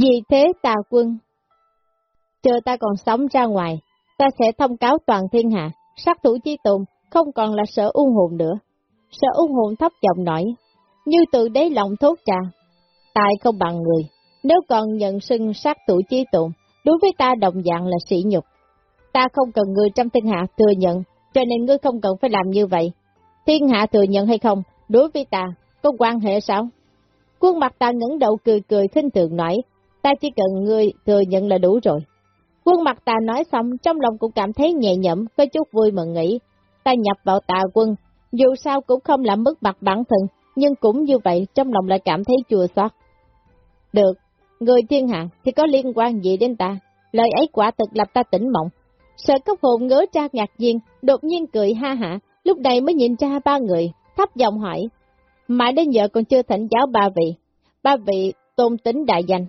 Vì thế tà quân, chờ ta còn sống ra ngoài, ta sẽ thông cáo toàn thiên hạ, sát thủ chi tùng không còn là sở ung hồn nữa. Sở ung hồn thấp giọng nói, như từ đáy lòng thốt ra, tài không bằng người, nếu còn nhận xưng sát thủ chi tùng, đối với ta đồng dạng là sỉ nhục. Ta không cần người trong thiên hạ thừa nhận, cho nên ngươi không cần phải làm như vậy. Thiên hạ thừa nhận hay không, đối với ta, có quan hệ sao? Quân mặt ta ngẩng đầu cười cười khinh thường nói, ta chỉ cần ngươi thừa nhận là đủ rồi. Quân mặt ta nói xong, trong lòng cũng cảm thấy nhẹ nhõm, có chút vui mừng nghĩ, ta nhập vào tà quân, dù sao cũng không làm mất mặt bản thân, nhưng cũng như vậy, trong lòng lại cảm thấy chua xót. Được, người thiên hạ thì có liên quan gì đến ta, lời ấy quả thực lập ta tỉnh mộng. Sợ cấp hồn ngớ cha ngạc nhiên, đột nhiên cười ha hả, lúc này mới nhìn ra ba người, thấp giọng hỏi. Mãi đến giờ còn chưa thỉnh giáo ba vị, ba vị tôn tính đại danh.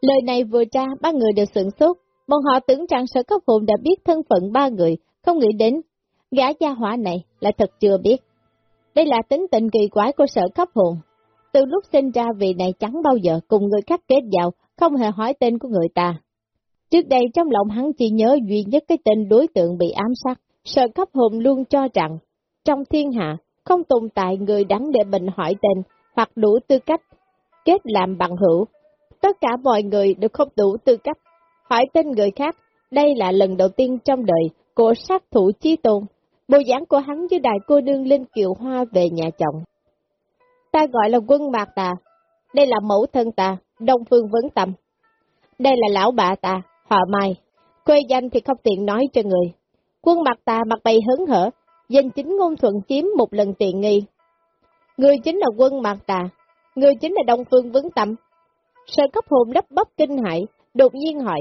Lời này vừa ra, ba người đều sửng sốt, bọn họ tưởng rằng sở cấp hồn đã biết thân phận ba người, không nghĩ đến. Gã gia hỏa này là thật chưa biết. Đây là tính tình kỳ quái của sở cấp hồn. Từ lúc sinh ra vị này chẳng bao giờ cùng người khác kết giao, không hề hỏi tên của người ta. Trước đây trong lòng hắn chỉ nhớ duy nhất cái tên đối tượng bị ám sát, sở cấp hồn luôn cho rằng, trong thiên hạ, không tồn tại người đáng để bình hỏi tên, hoặc đủ tư cách, kết làm bằng hữu. Tất cả mọi người đều không đủ tư cách, hỏi tên người khác, đây là lần đầu tiên trong đời của sát thủ chi tôn. Bộ dáng của hắn với đại cô nương Linh Kiều Hoa về nhà chồng. Ta gọi là quân mạc tà, đây là mẫu thân ta, Đông Phương Vấn Tâm. Đây là lão bà ta, họ Mai, quê danh thì không tiện nói cho người. Quân mặt tà mặt bày hớn hở, danh chính ngôn thuận chiếm một lần tiện nghi. Người chính là quân mặt tà, người chính là Đông Phương Vấn Tâm. Sợ cấp hồn đắp bắp kinh hại, đột nhiên hỏi,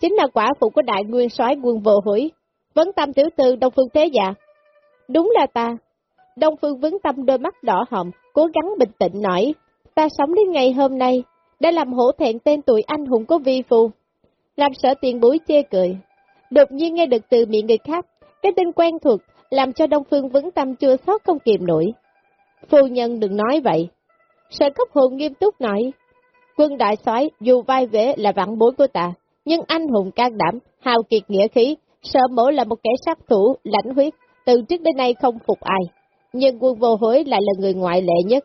chính là quả phụ của đại nguyên soái quân vô hủy, Vấn Tâm tiểu tư Đông Phương Thế Dạ. Đúng là ta. Đông Phương Vấn Tâm đôi mắt đỏ hồng, cố gắng bình tĩnh nói, ta sống đến ngày hôm nay, đã làm hổ thẹn tên tuổi anh hùng của vi phù. Làm sợ tiền bối chê cười. Đột nhiên nghe được từ miệng người khác, cái tên quen thuộc, làm cho Đông Phương Vấn Tâm chưa sót không kìm nổi. Phu nhân đừng nói vậy. Sở cấp hồn nghiêm túc nói, quân đại soái dù vai vế là vạn bối của ta, nhưng anh hùng can đảm, hào kiệt nghĩa khí, sợ mổ là một kẻ sát thủ, lãnh huyết, từ trước đến nay không phục ai. Nhưng quân vô hối lại là người ngoại lệ nhất,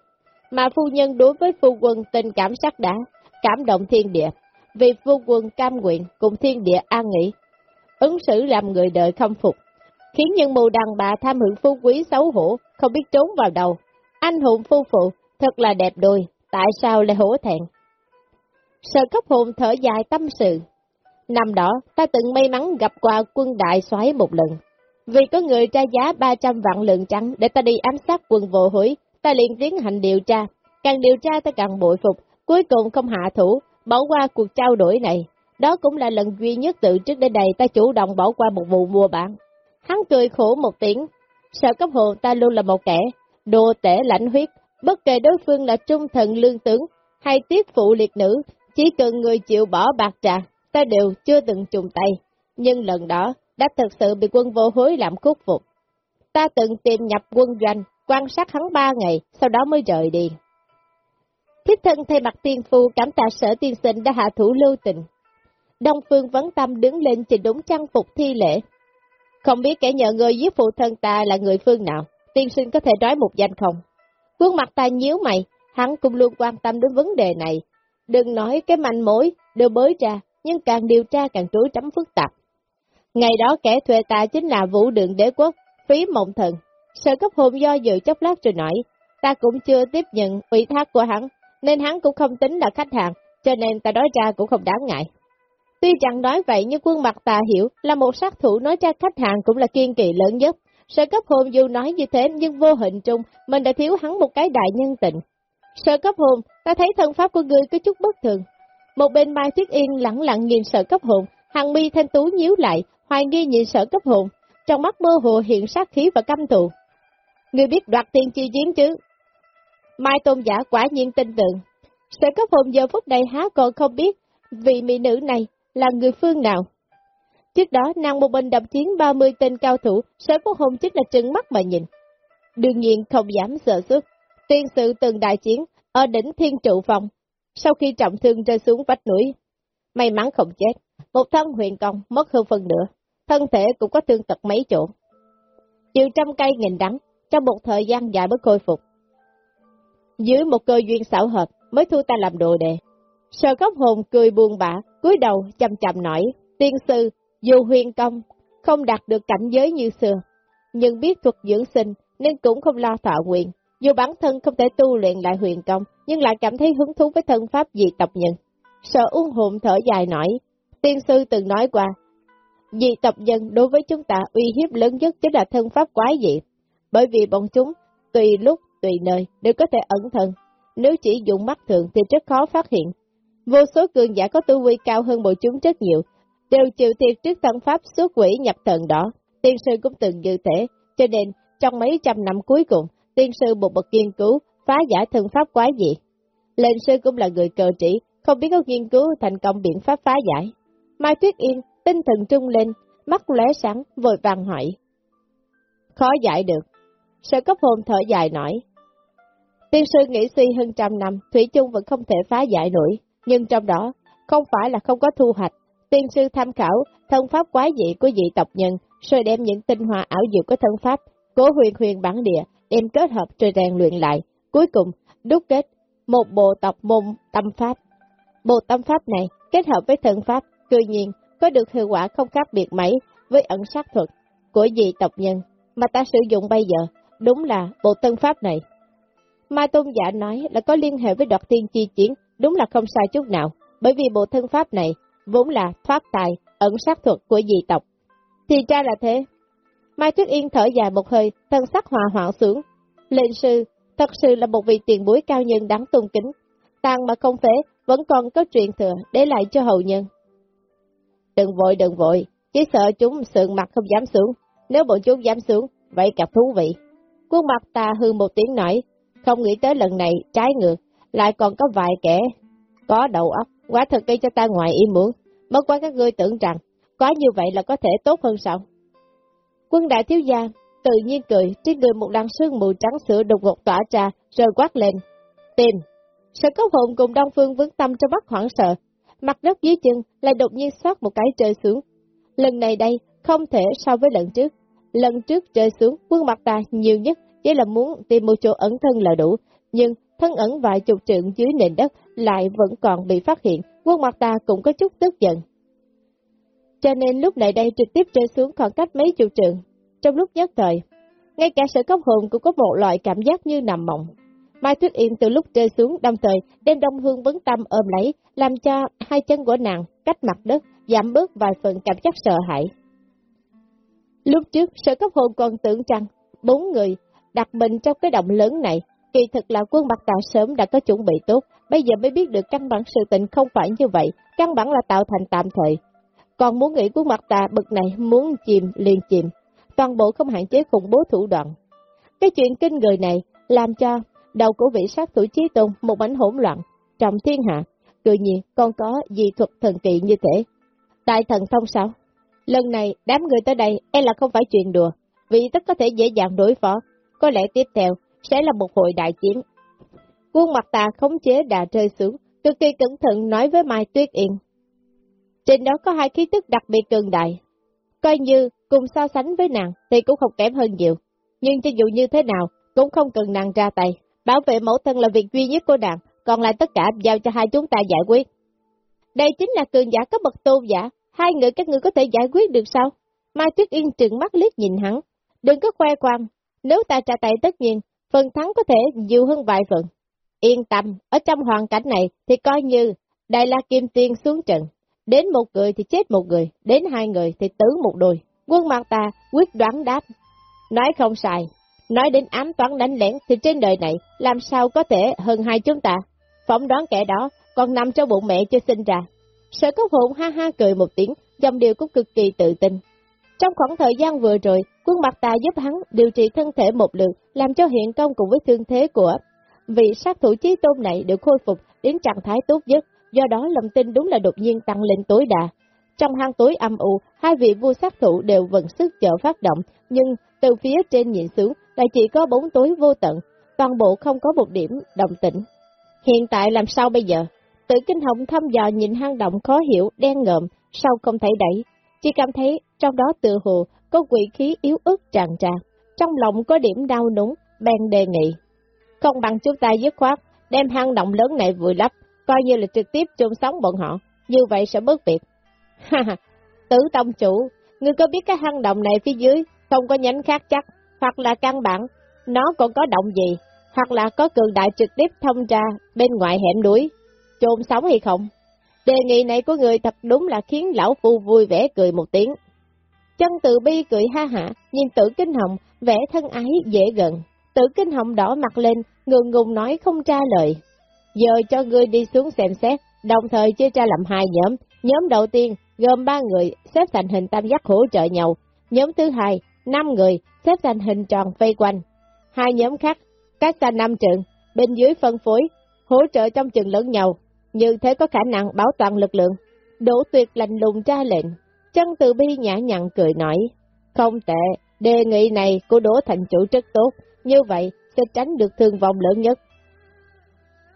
mà phu nhân đối với phu quân tình cảm sắc đá, cảm động thiên địa, vì phu quân cam nguyện cùng thiên địa an nghỉ. Ứng xử làm người đợi không phục, khiến những mù đàn bà tham hưởng phu quý xấu hổ, không biết trốn vào đầu. Anh hùng phu phụ, thật là đẹp đôi, tại sao lại hổ thẹn? Sợ cấp hồn thở dài tâm sự. Năm đó, ta từng may mắn gặp qua quân đại soái một lần. Vì có người tra giá 300 vạn lượng trắng để ta đi ám sát quân vô hối, ta liền tiến hành điều tra. Càng điều tra ta càng bội phục, cuối cùng không hạ thủ, bỏ qua cuộc trao đổi này. Đó cũng là lần duy nhất từ trước đến đây ta chủ động bỏ qua một vụ mua bán. Hắn cười khổ một tiếng, sợ cấp hồn ta luôn là một kẻ, đồ tể lãnh huyết, bất kể đối phương là trung thần lương tướng hay tiết phụ liệt nữ, chỉ cần người chịu bỏ bạc trà, ta đều chưa từng trùng tay. Nhưng lần đó, đã thực sự bị quân vô hối làm khúc phục. Ta từng tìm nhập quân doanh, quan sát hắn ba ngày, sau đó mới rời đi. Thiết thân thay mặt tiên phu cảm tạ sở tiên sinh đã hạ thủ lưu tình. Đông Phương Vấn Tâm đứng lên trình đúng trang phục thi lễ. Không biết kẻ nhờ người giết phụ thân ta là người phương nào, tiên sinh có thể nói một danh không? Quân mặt ta nhíu mày, hắn cũng luôn quan tâm đến vấn đề này. Đừng nói cái manh mối, đều bới ra, nhưng càng điều tra càng trối trắm phức tạp. Ngày đó kẻ thuê ta chính là vũ đường đế quốc, phí mộng thần. Sở cấp hồn do dự chốc lát rồi nói, ta cũng chưa tiếp nhận ủy thác của hắn, nên hắn cũng không tính là khách hàng, cho nên ta nói ra cũng không đáng ngại. Tuy chẳng nói vậy nhưng quân mặt ta hiểu là một sát thủ nói ra khách hàng cũng là kiên kỳ lớn nhất. Sở cấp hồn dù nói như thế nhưng vô hình trung mình đã thiếu hắn một cái đại nhân tình. Sở cấp hồn, ta thấy thân pháp của ngươi có chút bất thường. Một bên Mai Tuyết Yên lặng lặng nhìn sở cấp hồn, hàng mi thanh tú nhíu lại, hoài nghi nhìn sở cấp hồn, trong mắt mơ hồ hiện sát khí và căm thù. Ngươi biết đoạt tiền chi chiến chứ? Mai tôn giả quả nhiên tin tưởng. Sở cấp hồn giờ phút này há còn không biết vị mỹ nữ này là người phương nào. Trước đó, nàng một mình đập chiến 30 tên cao thủ, sở cấp hồn chính là trừng mắt mà nhìn. Đương nhiên không dám sợ sức. Tiên sự từng đại chiến, ở đỉnh thiên trụ phòng. sau khi trọng thương rơi xuống vách núi. May mắn không chết, một thân huyền công mất hơn phần nữa, thân thể cũng có thương tật mấy chỗ. Chịu trăm cây nghìn đắng, trong một thời gian dài mới khôi phục. Dưới một cơ duyên xảo hợp mới thu ta làm đồ đệ. Sở góc hồn cười buồn bã, cúi đầu chầm chậm nói, tiên sư, dù huyền công, không đạt được cảnh giới như xưa, nhưng biết thuật dưỡng sinh nên cũng không lo thọ nguyện. Dù bản thân không thể tu luyện lại huyền công, nhưng lại cảm thấy hứng thú với thân pháp dị tộc nhân. Sợ uông hồn thở dài nói, tiên sư từng nói qua, dị tộc nhân đối với chúng ta uy hiếp lớn nhất chính là thân pháp quái dị, bởi vì bọn chúng tùy lúc, tùy nơi đều có thể ẩn thân, nếu chỉ dùng mắt thường thì rất khó phát hiện. Vô số cường giả có tu vi cao hơn bọn chúng rất nhiều, đều chịu thiệt trước thân pháp xuất quỷ nhập thần đó, tiên sư cũng từng như thế, cho nên trong mấy trăm năm cuối cùng, tiên sư một bậc nghiên cứu phá giải thân pháp quái dị. Lệnh sư cũng là người cờ trị, không biết có nghiên cứu thành công biện pháp phá giải. Mai Tuyết Yên, tinh thần trung lên, mắt lóe sáng, vội vàng hỏi. Khó giải được. Sở cấp hồn thở dài nói. Tiên sư nghĩ suy hơn trăm năm, Thủy chung vẫn không thể phá giải nổi, nhưng trong đó, không phải là không có thu hoạch. Tiên sư tham khảo thân pháp quái dị của dị tộc nhân, rồi đem những tinh hoa ảo diệu của thân pháp, cố huyền huyền bản địa, đem kết hợp rồi rèn luyện lại. Cuối cùng, đúc kết một bộ tộc môn tâm pháp. Bộ tâm pháp này kết hợp với thân pháp, tự nhiên có được hiệu quả không khác biệt mấy với ẩn sát thuật của dị tộc nhân mà ta sử dụng bây giờ, đúng là bộ tân pháp này. Mai Tôn Giả nói là có liên hệ với đoạt tiên chi chiến, đúng là không sai chút nào, bởi vì bộ thân pháp này vốn là thoát tài, ẩn sát thuật của dị tộc. Thì ra là thế. Mai Tuyết Yên thở dài một hơi, thân sắc hòa hoạn sướng. Lệnh sư, thật sự là một vị tiền bối cao nhân đáng tôn kính. Tàn mà không phế, vẫn còn có truyền thừa để lại cho hậu nhân. Đừng vội, đừng vội, chỉ sợ chúng sườn mặt không dám xuống. Nếu bọn chúng dám xuống, vậy gặp thú vị. Quân mặt ta hư một tiếng nói, không nghĩ tới lần này trái ngược, lại còn có vài kẻ có đầu óc, quá thật gây cho ta ngoài ý muốn. Mất quá các ngươi tưởng rằng, có như vậy là có thể tốt hơn sao? Quân đại thiếu gia tự nhiên cười, trên người một làn sương mù trắng sữa đột ngột tỏa ra, rồi quát lên. Tìm! Sở cốc hồn cùng Đông Phương vững tâm trong mắt hoảng sợ, mặt đất dưới chân lại đột nhiên xót một cái rơi xuống. Lần này đây, không thể so với lần trước. Lần trước rơi xuống, quân mặt ta nhiều nhất chỉ là muốn tìm một chỗ ẩn thân là đủ, nhưng thân ẩn vài chục trượng dưới nền đất lại vẫn còn bị phát hiện, quân mặt ta cũng có chút tức giận. Cho nên lúc này đây trực tiếp rơi xuống khoảng cách mấy chục trượng, trong lúc nhất thời. Ngay cả sở cốc hồn cũng có một loại cảm giác như nằm mộng. Mai Tuyết Yên từ lúc rơi xuống đồng thời đem đông hương vấn tâm ôm lấy, làm cho hai chân của nàng cách mặt đất, giảm bớt vài phần cảm giác sợ hãi. Lúc trước, sở cấp hồn còn tưởng rằng bốn người đặt mình trong cái động lớn này, kỳ thực là quân mặt tạo sớm đã có chuẩn bị tốt, bây giờ mới biết được căn bản sự tình không phải như vậy, căn bản là tạo thành tạm thời. Còn muốn nghĩ quân mặt tà bực này muốn chìm liền chìm, toàn bộ không hạn chế khủng bố thủ đoạn. Cái chuyện kinh người này làm cho đầu của vị sát thủ chí tôn một bánh hỗn loạn, trong thiên hạ, tự nhiên còn có dị thuật thần kỳ như thế. Đại thần thông sao? Lần này đám người tới đây e là không phải chuyện đùa, vì tất có thể dễ dàng đối phó, có lẽ tiếp theo sẽ là một hội đại chiến. Quân mặt ta khống chế đà rơi xuống, cực kỳ cẩn thận nói với Mai Tuyết Yên. Trên đó có hai khí tức đặc biệt cường đại, coi như cùng so sánh với nàng thì cũng không kém hơn nhiều, nhưng cho dù như thế nào cũng không cần nàng ra tay, bảo vệ mẫu thân là việc duy nhất của nàng, còn lại tất cả giao cho hai chúng ta giải quyết. Đây chính là cường giả cấp bậc tôn giả, hai người các ngươi có thể giải quyết được sao? Mai Tuyết Yên trừng mắt liếc nhìn hắn, đừng có khoe khoang, nếu ta trả tay tất nhiên, phần thắng có thể nhiều hơn vài phần. Yên tâm, ở trong hoàn cảnh này thì coi như Đại La Kim Tiên xuống trận, đến một người thì chết một người, đến hai người thì tử một đôi. Quân mặt ta quyết đoán đáp, nói không sai, nói đến ám toán đánh lén thì trên đời này làm sao có thể hơn hai chúng ta. Phỏng đoán kẻ đó còn nằm trong bụng mẹ chưa sinh ra. Sở cốc hồn ha ha cười một tiếng, dòng điều cũng cực kỳ tự tin. Trong khoảng thời gian vừa rồi, quân mặt tà giúp hắn điều trị thân thể một lượt, làm cho hiện công cùng với thương thế của vị sát thủ chí tôn này được khôi phục đến trạng thái tốt nhất, do đó lòng tin đúng là đột nhiên tăng lên tối đa. Trong hang tối âm u, hai vị vua sát thủ đều vận sức chở phát động, nhưng từ phía trên nhìn xuống lại chỉ có bóng tối vô tận, toàn bộ không có một điểm đồng tĩnh. Hiện tại làm sao bây giờ? Tự kinh hồng thăm dò nhìn hang động khó hiểu, đen ngợm, sau không thể đẩy. Chỉ cảm thấy trong đó tự hồ có quỷ khí yếu ớt tràn tràn. Trong lòng có điểm đau núng, bèn đề nghị. Không bằng chúng ta dứt khoát, đem hang động lớn này vùi lấp, coi như là trực tiếp chôn sống bọn họ, như vậy sẽ bớt việc. Ha ha, tử tông chủ, ngươi có biết cái hang động này phía dưới không có nhánh khác chắc, hoặc là căn bản, nó còn có động gì, hoặc là có cường đại trực tiếp thông ra bên ngoài hẻm núi, chôn sống hay không? Đề nghị này của người thật đúng là khiến lão phu vui vẻ cười một tiếng. Chân tự bi cười ha hả, nhìn tử kinh hồng, vẻ thân ái dễ gần. Tử kinh hồng đỏ mặt lên, ngượng ngùng nói không tra lời. Giờ cho ngươi đi xuống xem xét, đồng thời chia ra làm hai nhóm. Nhóm đầu tiên, gồm ba người, xếp thành hình tam giác hỗ trợ nhau. Nhóm thứ hai, năm người, xếp thành hình tròn vây quanh. Hai nhóm khác, cách xa năm trường, bên dưới phân phối, hỗ trợ trong trường lẫn nhau, như thế có khả năng bảo toàn lực lượng. Đỗ tuyệt lạnh lùng ra lệnh, chân từ bi nhã nhặn cười nói, không tệ, đề nghị này của Đỗ Thành Chủ rất tốt, như vậy sẽ tránh được thương vong lớn nhất.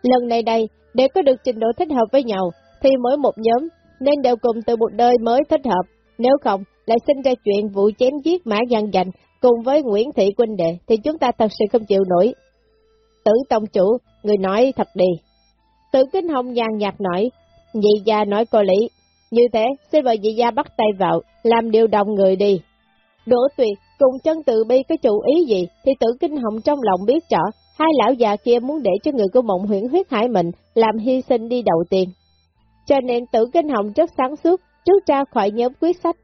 Lần này đây, để có được trình độ thích hợp với nhau, thì mỗi một nhóm nên đều cùng từ một đời mới thích hợp, nếu không lại sinh ra chuyện vụ chém giết mã gian dành cùng với Nguyễn Thị Quynh Đệ thì chúng ta thật sự không chịu nổi. Tử Tông Chủ, người nói thật đi. Tử Kính Hồng nhàn nhạt nói, nhị gia nói cô lý. Như thế, xin mời nhị gia bắt tay vào, làm điều đồng người đi. Đỗ tuyệt, cùng chân tự bi có chủ ý gì, thì tử kinh hồng trong lòng biết rõ, hai lão già kia muốn để cho người của mộng huyễn huyết hải mình làm hy sinh đi đầu tiên. Cho nên tử kinh hồng rất sáng suốt, trước ra khỏi nhóm quyết sách,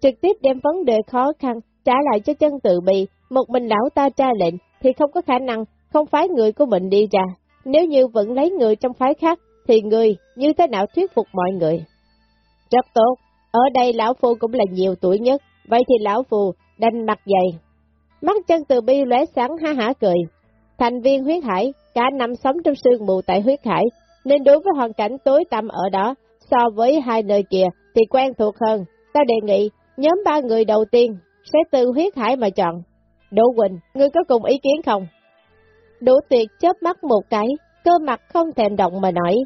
trực tiếp đem vấn đề khó khăn trả lại cho chân tự bì. một mình lão ta tra lệnh thì không có khả năng không phái người của mình đi ra. Nếu như vẫn lấy người trong phái khác, thì người như thế nào thuyết phục mọi người? Rất tốt, ở đây lão phu cũng là nhiều tuổi nhất, vậy thì lão phu đành mặt dày. Mắt chân từ bi lóe sáng ha hả cười. Thành viên huyết hải, cả năm sống trong sương mù tại huyết hải, nên đối với hoàn cảnh tối tăm ở đó, so với hai nơi kia thì quen thuộc hơn. Ta đề nghị, nhóm ba người đầu tiên sẽ từ huyết hải mà chọn. Đỗ Quỳnh, ngươi có cùng ý kiến không? Đỗ Tuyệt chớp mắt một cái, cơ mặt không thèm động mà nói.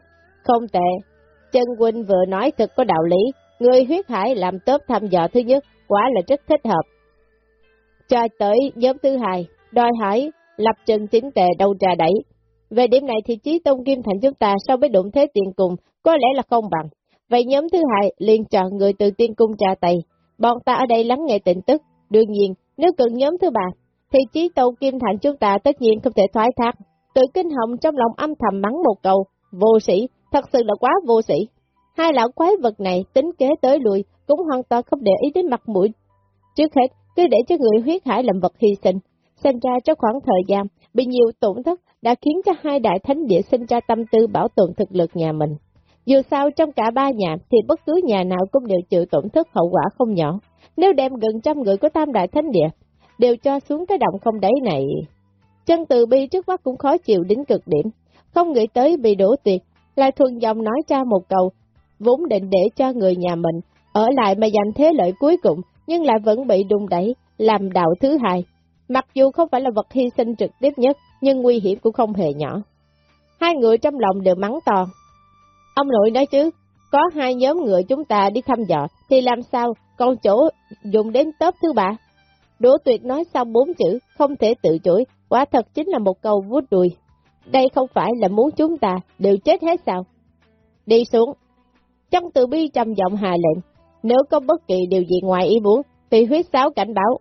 Không tệ, Trần Quỳnh vừa nói thật có đạo lý, người huyết hải làm tốt thăm dò thứ nhất, quả là rất thích hợp. Cho tới nhóm thứ hai, đòi hỏi lập trình chính tệ đâu trà đẩy. Về điểm này thì Chí Tông Kim Thành chúng ta so với đụng thế tiền cùng có lẽ là không bằng. Vậy nhóm thứ hai liền chọn người từ tiên cung trà tay. Bọn ta ở đây lắng nghe tin tức. Đương nhiên, nếu cần nhóm thứ ba, thì Chí Tông Kim Thành chúng ta tất nhiên không thể thoái thác. Tự kinh hồng trong lòng âm thầm mắng một câu, vô sĩ, thật sự là quá vô sĩ. Hai lão quái vật này tính kế tới lùi cũng hoàn toàn không để ý đến mặt mũi. Trước hết, cứ để cho người huyết hải làm vật hy sinh. Xem ra trong khoảng thời gian, bị nhiều tổn thất đã khiến cho hai đại thánh địa sinh ra tâm tư bảo tồn thực lực nhà mình. Dù sao trong cả ba nhà thì bất cứ nhà nào cũng đều chịu tổn thất hậu quả không nhỏ. Nếu đem gần trăm người của tam đại thánh địa, đều cho xuống cái động không đáy này. Chân từ bi trước mắt cũng khó chịu đến cực điểm, không nghĩ tới bị đổ tuyệt, lại thuần dòng nói ra một câu, vốn định để cho người nhà mình ở lại mà giành thế lợi cuối cùng, nhưng lại vẫn bị đung đẩy, làm đạo thứ hai. Mặc dù không phải là vật hy sinh trực tiếp nhất, nhưng nguy hiểm cũng không hề nhỏ. Hai người trong lòng đều mắng to. Ông nội nói chứ, có hai nhóm người chúng ta đi thăm dò, thì làm sao còn chỗ dùng đến tớp thứ ba? Đỗ tuyệt nói xong bốn chữ, không thể tự chối, quả thật chính là một câu vút đùi. Đây không phải là muốn chúng ta đều chết hết sao? Đi xuống. Trong từ bi trầm giọng hà lệnh, nếu có bất kỳ điều gì ngoài ý muốn, thì huyết sáo cảnh báo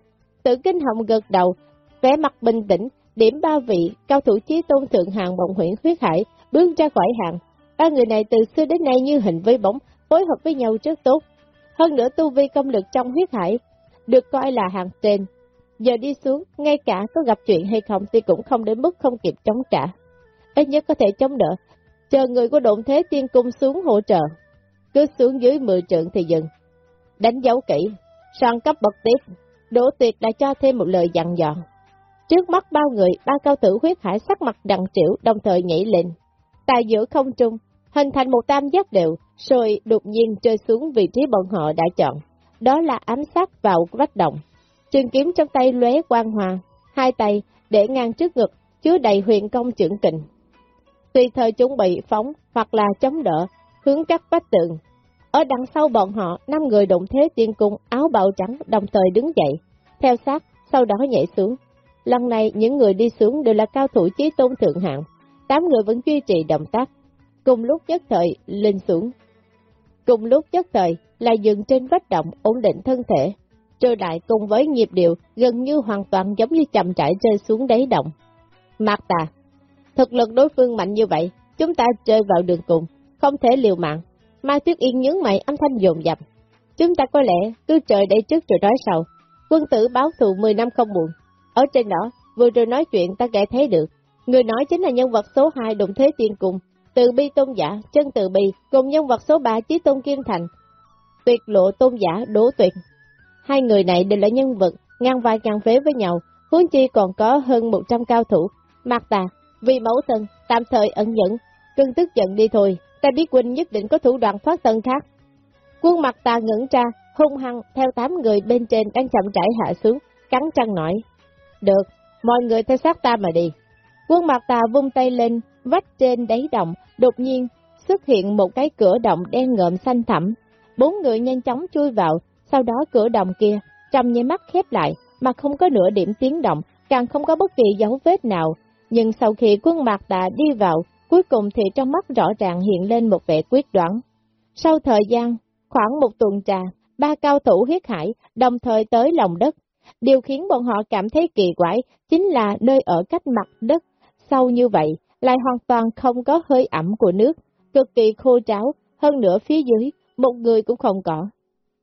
tử kinh hồng gật đầu, vẻ mặt bình tĩnh, điểm ba vị, cao thủ chí tôn thượng hàng bồng huyện huyết hải, bước ra khỏi hàng. Ba người này từ xưa đến nay như hình với bóng, phối hợp với nhau rất tốt. Hơn nữa tu vi công lực trong huyết hải, được coi là hàng trên. Giờ đi xuống, ngay cả có gặp chuyện hay không thì cũng không đến mức không kịp chống trả. Ít nhất có thể chống đỡ, chờ người của động thế tiên cung xuống hỗ trợ. Cứ xuống dưới 10 trượng thì dừng. Đánh dấu kỹ, sang cấp bậc tiếp, Đỗ Tuyệt đã cho thêm một lời dặn dọn. Trước mắt bao người, ba cao tử huyết hải sắc mặt đằng triệu đồng thời nhảy lên. Tại giữa không trung, hình thành một tam giác đều, rồi đột nhiên rơi xuống vị trí bọn họ đã chọn. Đó là ám sát vào vách động. Trường kiếm trong tay lóe quang hòa, hai tay để ngang trước ngực, chứa đầy huyền công trưởng kình. tùy thời chuẩn bị phóng hoặc là chống đỡ, hướng các vách tường. Ở đằng sau bọn họ, năm người động thế tiên cung áo bào trắng đồng thời đứng dậy, theo sát, sau đó nhảy xuống. Lần này những người đi xuống đều là cao thủ chí tôn thượng hạng, tám người vẫn duy trì động tác, cùng lúc nhất thời lên xuống. Cùng lúc nhất thời là dừng trên vách động ổn định thân thể, trôi lại cùng với nhịp điệu gần như hoàn toàn giống như chậm trải rơi xuống đáy động. Mạc tà, thực lực đối phương mạnh như vậy, chúng ta chơi vào đường cùng, không thể liều mạng. Mai Tuyết Yên nhướng mày âm thanh dồn dập. Chúng ta có lẽ cứ trời đây trước rồi nói sau. Quân tử báo thù 10 năm không muộn. Ở trên đó, vừa rồi nói chuyện ta nghe thấy được. Người nói chính là nhân vật số 2 đồng thế tiên cùng, từ bi tôn giả, chân từ bi, cùng nhân vật số 3 chí tôn kim thành. Tuyệt lộ tôn giả, đố tuyệt. Hai người này đều là nhân vật, ngang vai ngang phế với nhau, huống chi còn có hơn 100 cao thủ. Mạc tà, vì mẫu thân, tạm thời ẩn nhẫn, cưng tức giận đi thôi, ta biết huynh nhất định có thủ đoạn thoát thân khác. Quân mặt tà ngẩn ra, hung hăng theo tám người bên trên đang chậm rãi hạ xuống, cắn răng nói. Được, mọi người theo sát ta mà đi. Quân mặt tà vung tay lên, vách trên đáy động, đột nhiên xuất hiện một cái cửa động đen ngợm xanh thẳm. Bốn người nhanh chóng chui vào, sau đó cửa động kia, trong nháy mắt khép lại, mà không có nửa điểm tiếng động, càng không có bất kỳ dấu vết nào. Nhưng sau khi quân mặt tà đi vào, cuối cùng thì trong mắt rõ ràng hiện lên một vẻ quyết đoán. Sau thời gian, khoảng một tuần trà, ba cao thủ huyết hải đồng thời tới lòng đất. Điều khiến bọn họ cảm thấy kỳ quái chính là nơi ở cách mặt đất sâu như vậy, lại hoàn toàn không có hơi ẩm của nước, cực kỳ khô tráo, hơn nữa phía dưới, một người cũng không có.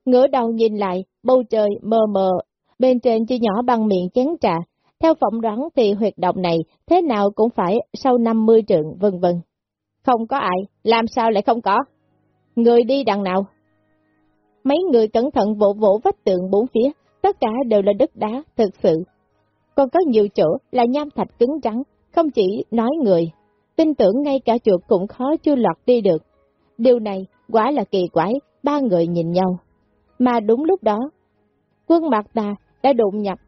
Ngửa đầu nhìn lại, bầu trời mờ mờ, bên trên chỉ nhỏ bằng miệng chén trà, theo phỏng đoán thì huyệt động này thế nào cũng phải sau 50 trượng vân vân. Không có ai, làm sao lại không có? Người đi đằng nào? Mấy người cẩn thận vỗ vỗ vách tường bốn phía, tất cả đều là đất đá, thực sự. Còn có nhiều chỗ là nham thạch cứng trắng, không chỉ nói người, tin tưởng ngay cả chuột cũng khó chưa lọt đi được. Điều này quả là kỳ quái, ba người nhìn nhau. Mà đúng lúc đó, quân mặt ta đã đụng nhập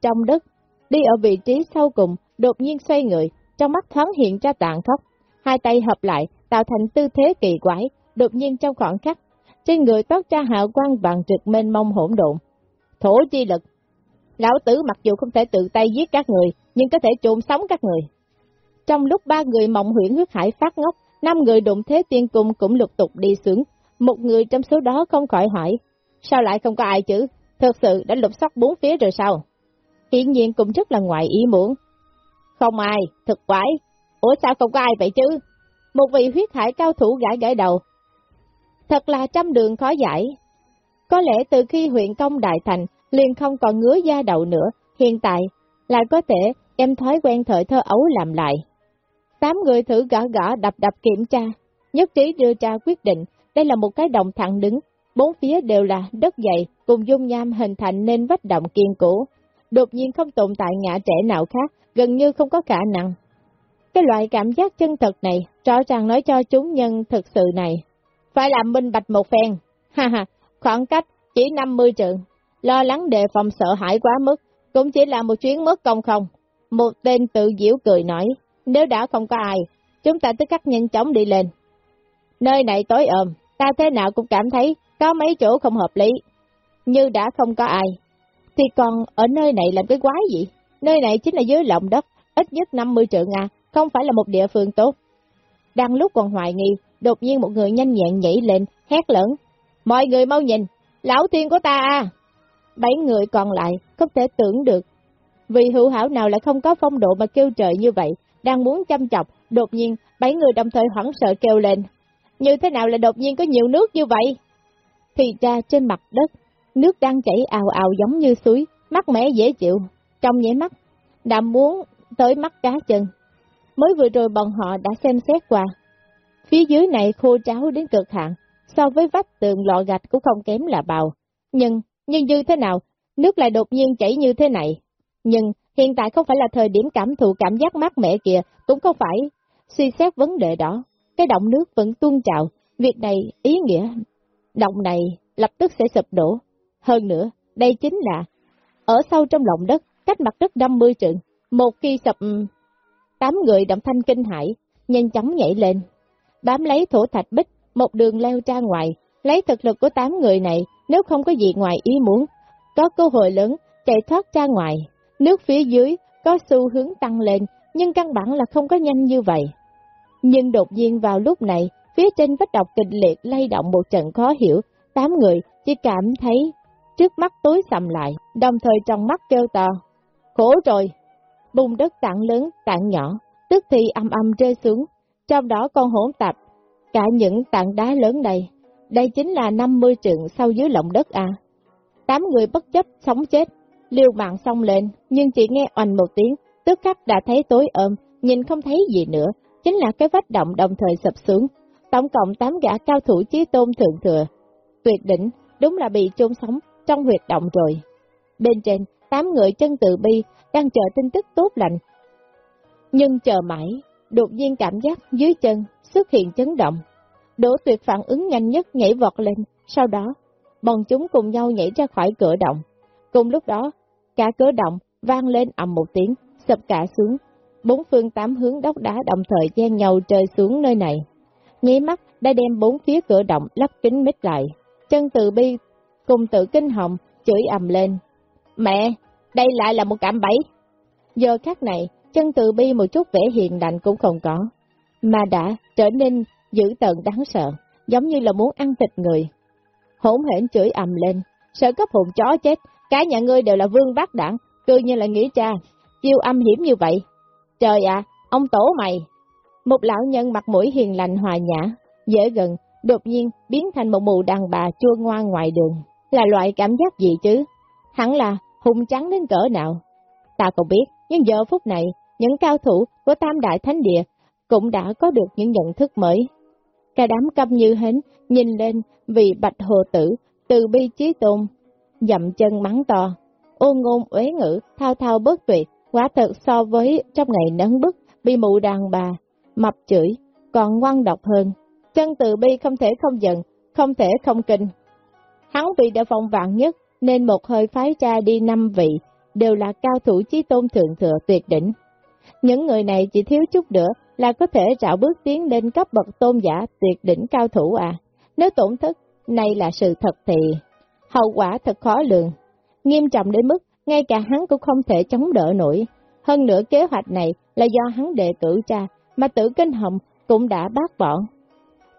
trong đất, đi ở vị trí sau cùng, đột nhiên xoay người, trong mắt thoáng hiện ra tạng khóc, hai tay hợp lại, tạo thành tư thế kỳ quái, đột nhiên trong khoảng khắc, trên người toát ra hào quang vàng trực mênh mông hỗn độn. Thổ chi lực Lão tử mặc dù không thể tự tay giết các người, nhưng có thể trộm sống các người. Trong lúc ba người mộng huyễn huyết hải phát ngốc, năm người đụng thế tiên cung cũng lục tục đi xuống. Một người trong số đó không khỏi hỏi, sao lại không có ai chứ? Thật sự đã lục soát bốn phía rồi sao? Hiển nhiên cũng rất là ngoại ý muốn. Không ai, thật quái. Ủa sao không có ai vậy chứ? Một vị huyết hải cao thủ gãi gãi đầu. Thật là trăm đường khó giải. Có lẽ từ khi huyện công đại thành, liền không còn ngứa da đầu nữa, hiện tại lại có thể em thói quen thời thơ ấu làm lại. Tám người thử gõ gõ đập đập kiểm tra, nhất trí đưa ra quyết định, đây là một cái đồng thẳng đứng, bốn phía đều là đất dày cùng dung nham hình thành nên vách động kiên cố. Đột nhiên không tồn tại ngã trẻ nào khác, gần như không có khả năng. Cái loại cảm giác chân thật này, rõ ràng nói cho chúng nhân thực sự này. Phải làm minh bạch một phen, ha ha, khoảng cách chỉ 50 trượng, lo lắng đề phòng sợ hãi quá mức, cũng chỉ là một chuyến mất công không. Một tên tự diễu cười nói, nếu đã không có ai, chúng ta tức khắc nhanh chóng đi lên. Nơi này tối ôm, ta thế nào cũng cảm thấy có mấy chỗ không hợp lý. Như đã không có ai, thì còn ở nơi này làm cái quái gì? Nơi này chính là dưới lòng đất, ít nhất 50 trượng à, không phải là một địa phương tốt. Đang lúc còn hoài nghi, đột nhiên một người nhanh nhẹn nhảy lên, hét lớn. Mọi người mau nhìn, lão thiên của ta à! Bảy người còn lại không thể tưởng được. Vì hữu hảo nào lại không có phong độ mà kêu trời như vậy, đang muốn chăm chọc, đột nhiên bảy người đồng thời hoảng sợ kêu lên. Như thế nào là đột nhiên có nhiều nước như vậy? Thì ra trên mặt đất, nước đang chảy ào ào giống như suối, mát mẻ dễ chịu, trong nhảy mắt, đã muốn tới mắt cá chân. Mới vừa rồi bọn họ đã xem xét qua. Phía dưới này khô tráo đến cực hạn, so với vách tường lọ gạch cũng không kém là bào. Nhưng nhưng như thế nào, nước lại đột nhiên chảy như thế này. Nhưng hiện tại không phải là thời điểm cảm thụ cảm giác mát mẻ kìa, cũng không phải suy xét vấn đề đó. Cái động nước vẫn tuôn trào, việc này ý nghĩa, động này lập tức sẽ sụp đổ. Hơn nữa, đây chính là ở sâu trong lòng đất, cách mặt đất 50 trượng, một khi sập tám người động thanh kinh hải, nhanh chóng nhảy lên. Bám lấy thổ thạch bích, một đường leo ra ngoài, lấy thực lực của tám người này, nếu không có gì ngoài ý muốn, có cơ hội lớn chạy thoát ra ngoài. Nước phía dưới có xu hướng tăng lên, nhưng căn bản là không có nhanh như vậy. Nhưng đột nhiên vào lúc này, phía trên vách độc kịch liệt lay động một trận khó hiểu, tám người chỉ cảm thấy trước mắt tối sầm lại, đồng thời trong mắt kêu to. Khổ rồi! Bùng đất tảng lớn, tảng nhỏ, tức thì âm âm rơi xuống, trong đó còn hỗn tạp, cả những tảng đá lớn đây. Đây chính là 50 trượng sau dưới lòng đất à. Tám người bất chấp sống chết, liều mạng xông lên, nhưng chỉ nghe oanh một tiếng, tức khắc đã thấy tối ôm, nhìn không thấy gì nữa, chính là cái vách động đồng thời sập xuống. Tổng cộng 8 gã cao thủ chí tôn thượng thừa. Tuyệt đỉnh, đúng là bị chôn sống trong huyệt động rồi. Bên trên, tám người chân tự bi đang chờ tin tức tốt lành. Nhưng chờ mãi, đột nhiên cảm giác dưới chân xuất hiện chấn động. Đỗ tuyệt phản ứng nhanh nhất nhảy vọt lên, sau đó, bọn chúng cùng nhau nhảy ra khỏi cửa động. Cùng lúc đó, cả cửa động vang lên ầm một tiếng, sập cả xuống. Bốn phương tám hướng đốc đá đồng thời gian nhau rơi xuống nơi này. Nháy mắt đã đem bốn phía cửa động lắp kính mít lại. Chân từ bi cùng tự kinh hồng chửi ầm lên. Mẹ, đây lại là một cạm bẫy. Giờ khác này, chân từ bi một chút vẻ hiền lành cũng không có, mà đã trở nên dữ tợn đáng sợ, giống như là muốn ăn thịt người. Hỗn hển chửi ầm lên, sợ cấp hồn chó chết, cả nhà ngươi đều là vương bác đảng, cư như là nghĩ cha, chiêu âm hiểm như vậy. Trời ạ, ông tổ mày! Một lão nhân mặt mũi hiền lành hòa nhã, dễ gần, đột nhiên biến thành một mù đàn bà chua ngoan ngoài đường. Là loại cảm giác gì chứ? Hẳn là hung trắng đến cỡ nào? Ta không biết, nhưng giờ phút này, những cao thủ của Tam Đại Thánh Địa cũng đã có được những nhận thức mới. Cả đám câm như hến, nhìn lên vì bạch hồ tử, từ bi trí tôn, dậm chân mắng to, ôn ngôn uế ngữ, thao thao bất tuyệt, quả thật so với trong ngày nấn bức, bị mụ đàn bà, mập chửi, còn ngoan độc hơn. Chân từ bi không thể không giận, không thể không kinh. Hắn vì đã phong vạn nhất, nên một hơi phái ra đi năm vị, đều là cao thủ chí tôn thượng thừa tuyệt đỉnh. Những người này chỉ thiếu chút nữa là có thể rạo bước tiến lên cấp bậc tôn giả tuyệt đỉnh cao thủ à. Nếu tổn thất, này là sự thật thì hậu quả thật khó lường. Nghiêm trọng đến mức ngay cả hắn cũng không thể chống đỡ nổi. Hơn nữa kế hoạch này là do hắn đệ cử cha, mà tử kinh hồng cũng đã bác bỏ.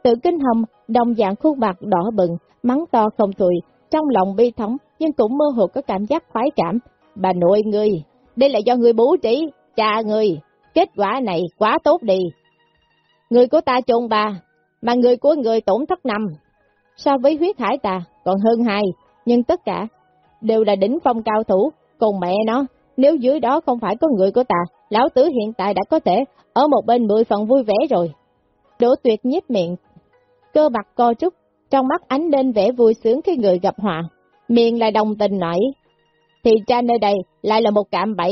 Tử kinh hồng đồng dạng khuôn mặt đỏ bừng, mắng to không tùy, trong lòng bi thống nhưng cũng mơ hồ có cảm giác khoái cảm. Bà nội ngươi, đây là do người bố trí, cha ngươi, kết quả này quá tốt đi. Người của ta chôn ba, mà người của người tổn thất năm. So với huyết hải ta còn hơn hai, nhưng tất cả đều là đỉnh phong cao thủ, cùng mẹ nó, nếu dưới đó không phải có người của ta, lão tử hiện tại đã có thể ở một bên mười phần vui vẻ rồi. Đỗ tuyệt nhếch miệng, cơ mặt co trúc, trong mắt ánh lên vẻ vui sướng khi người gặp họa, miệng lại đồng tình nói, thì cha nơi đây lại là một cạm bẫy,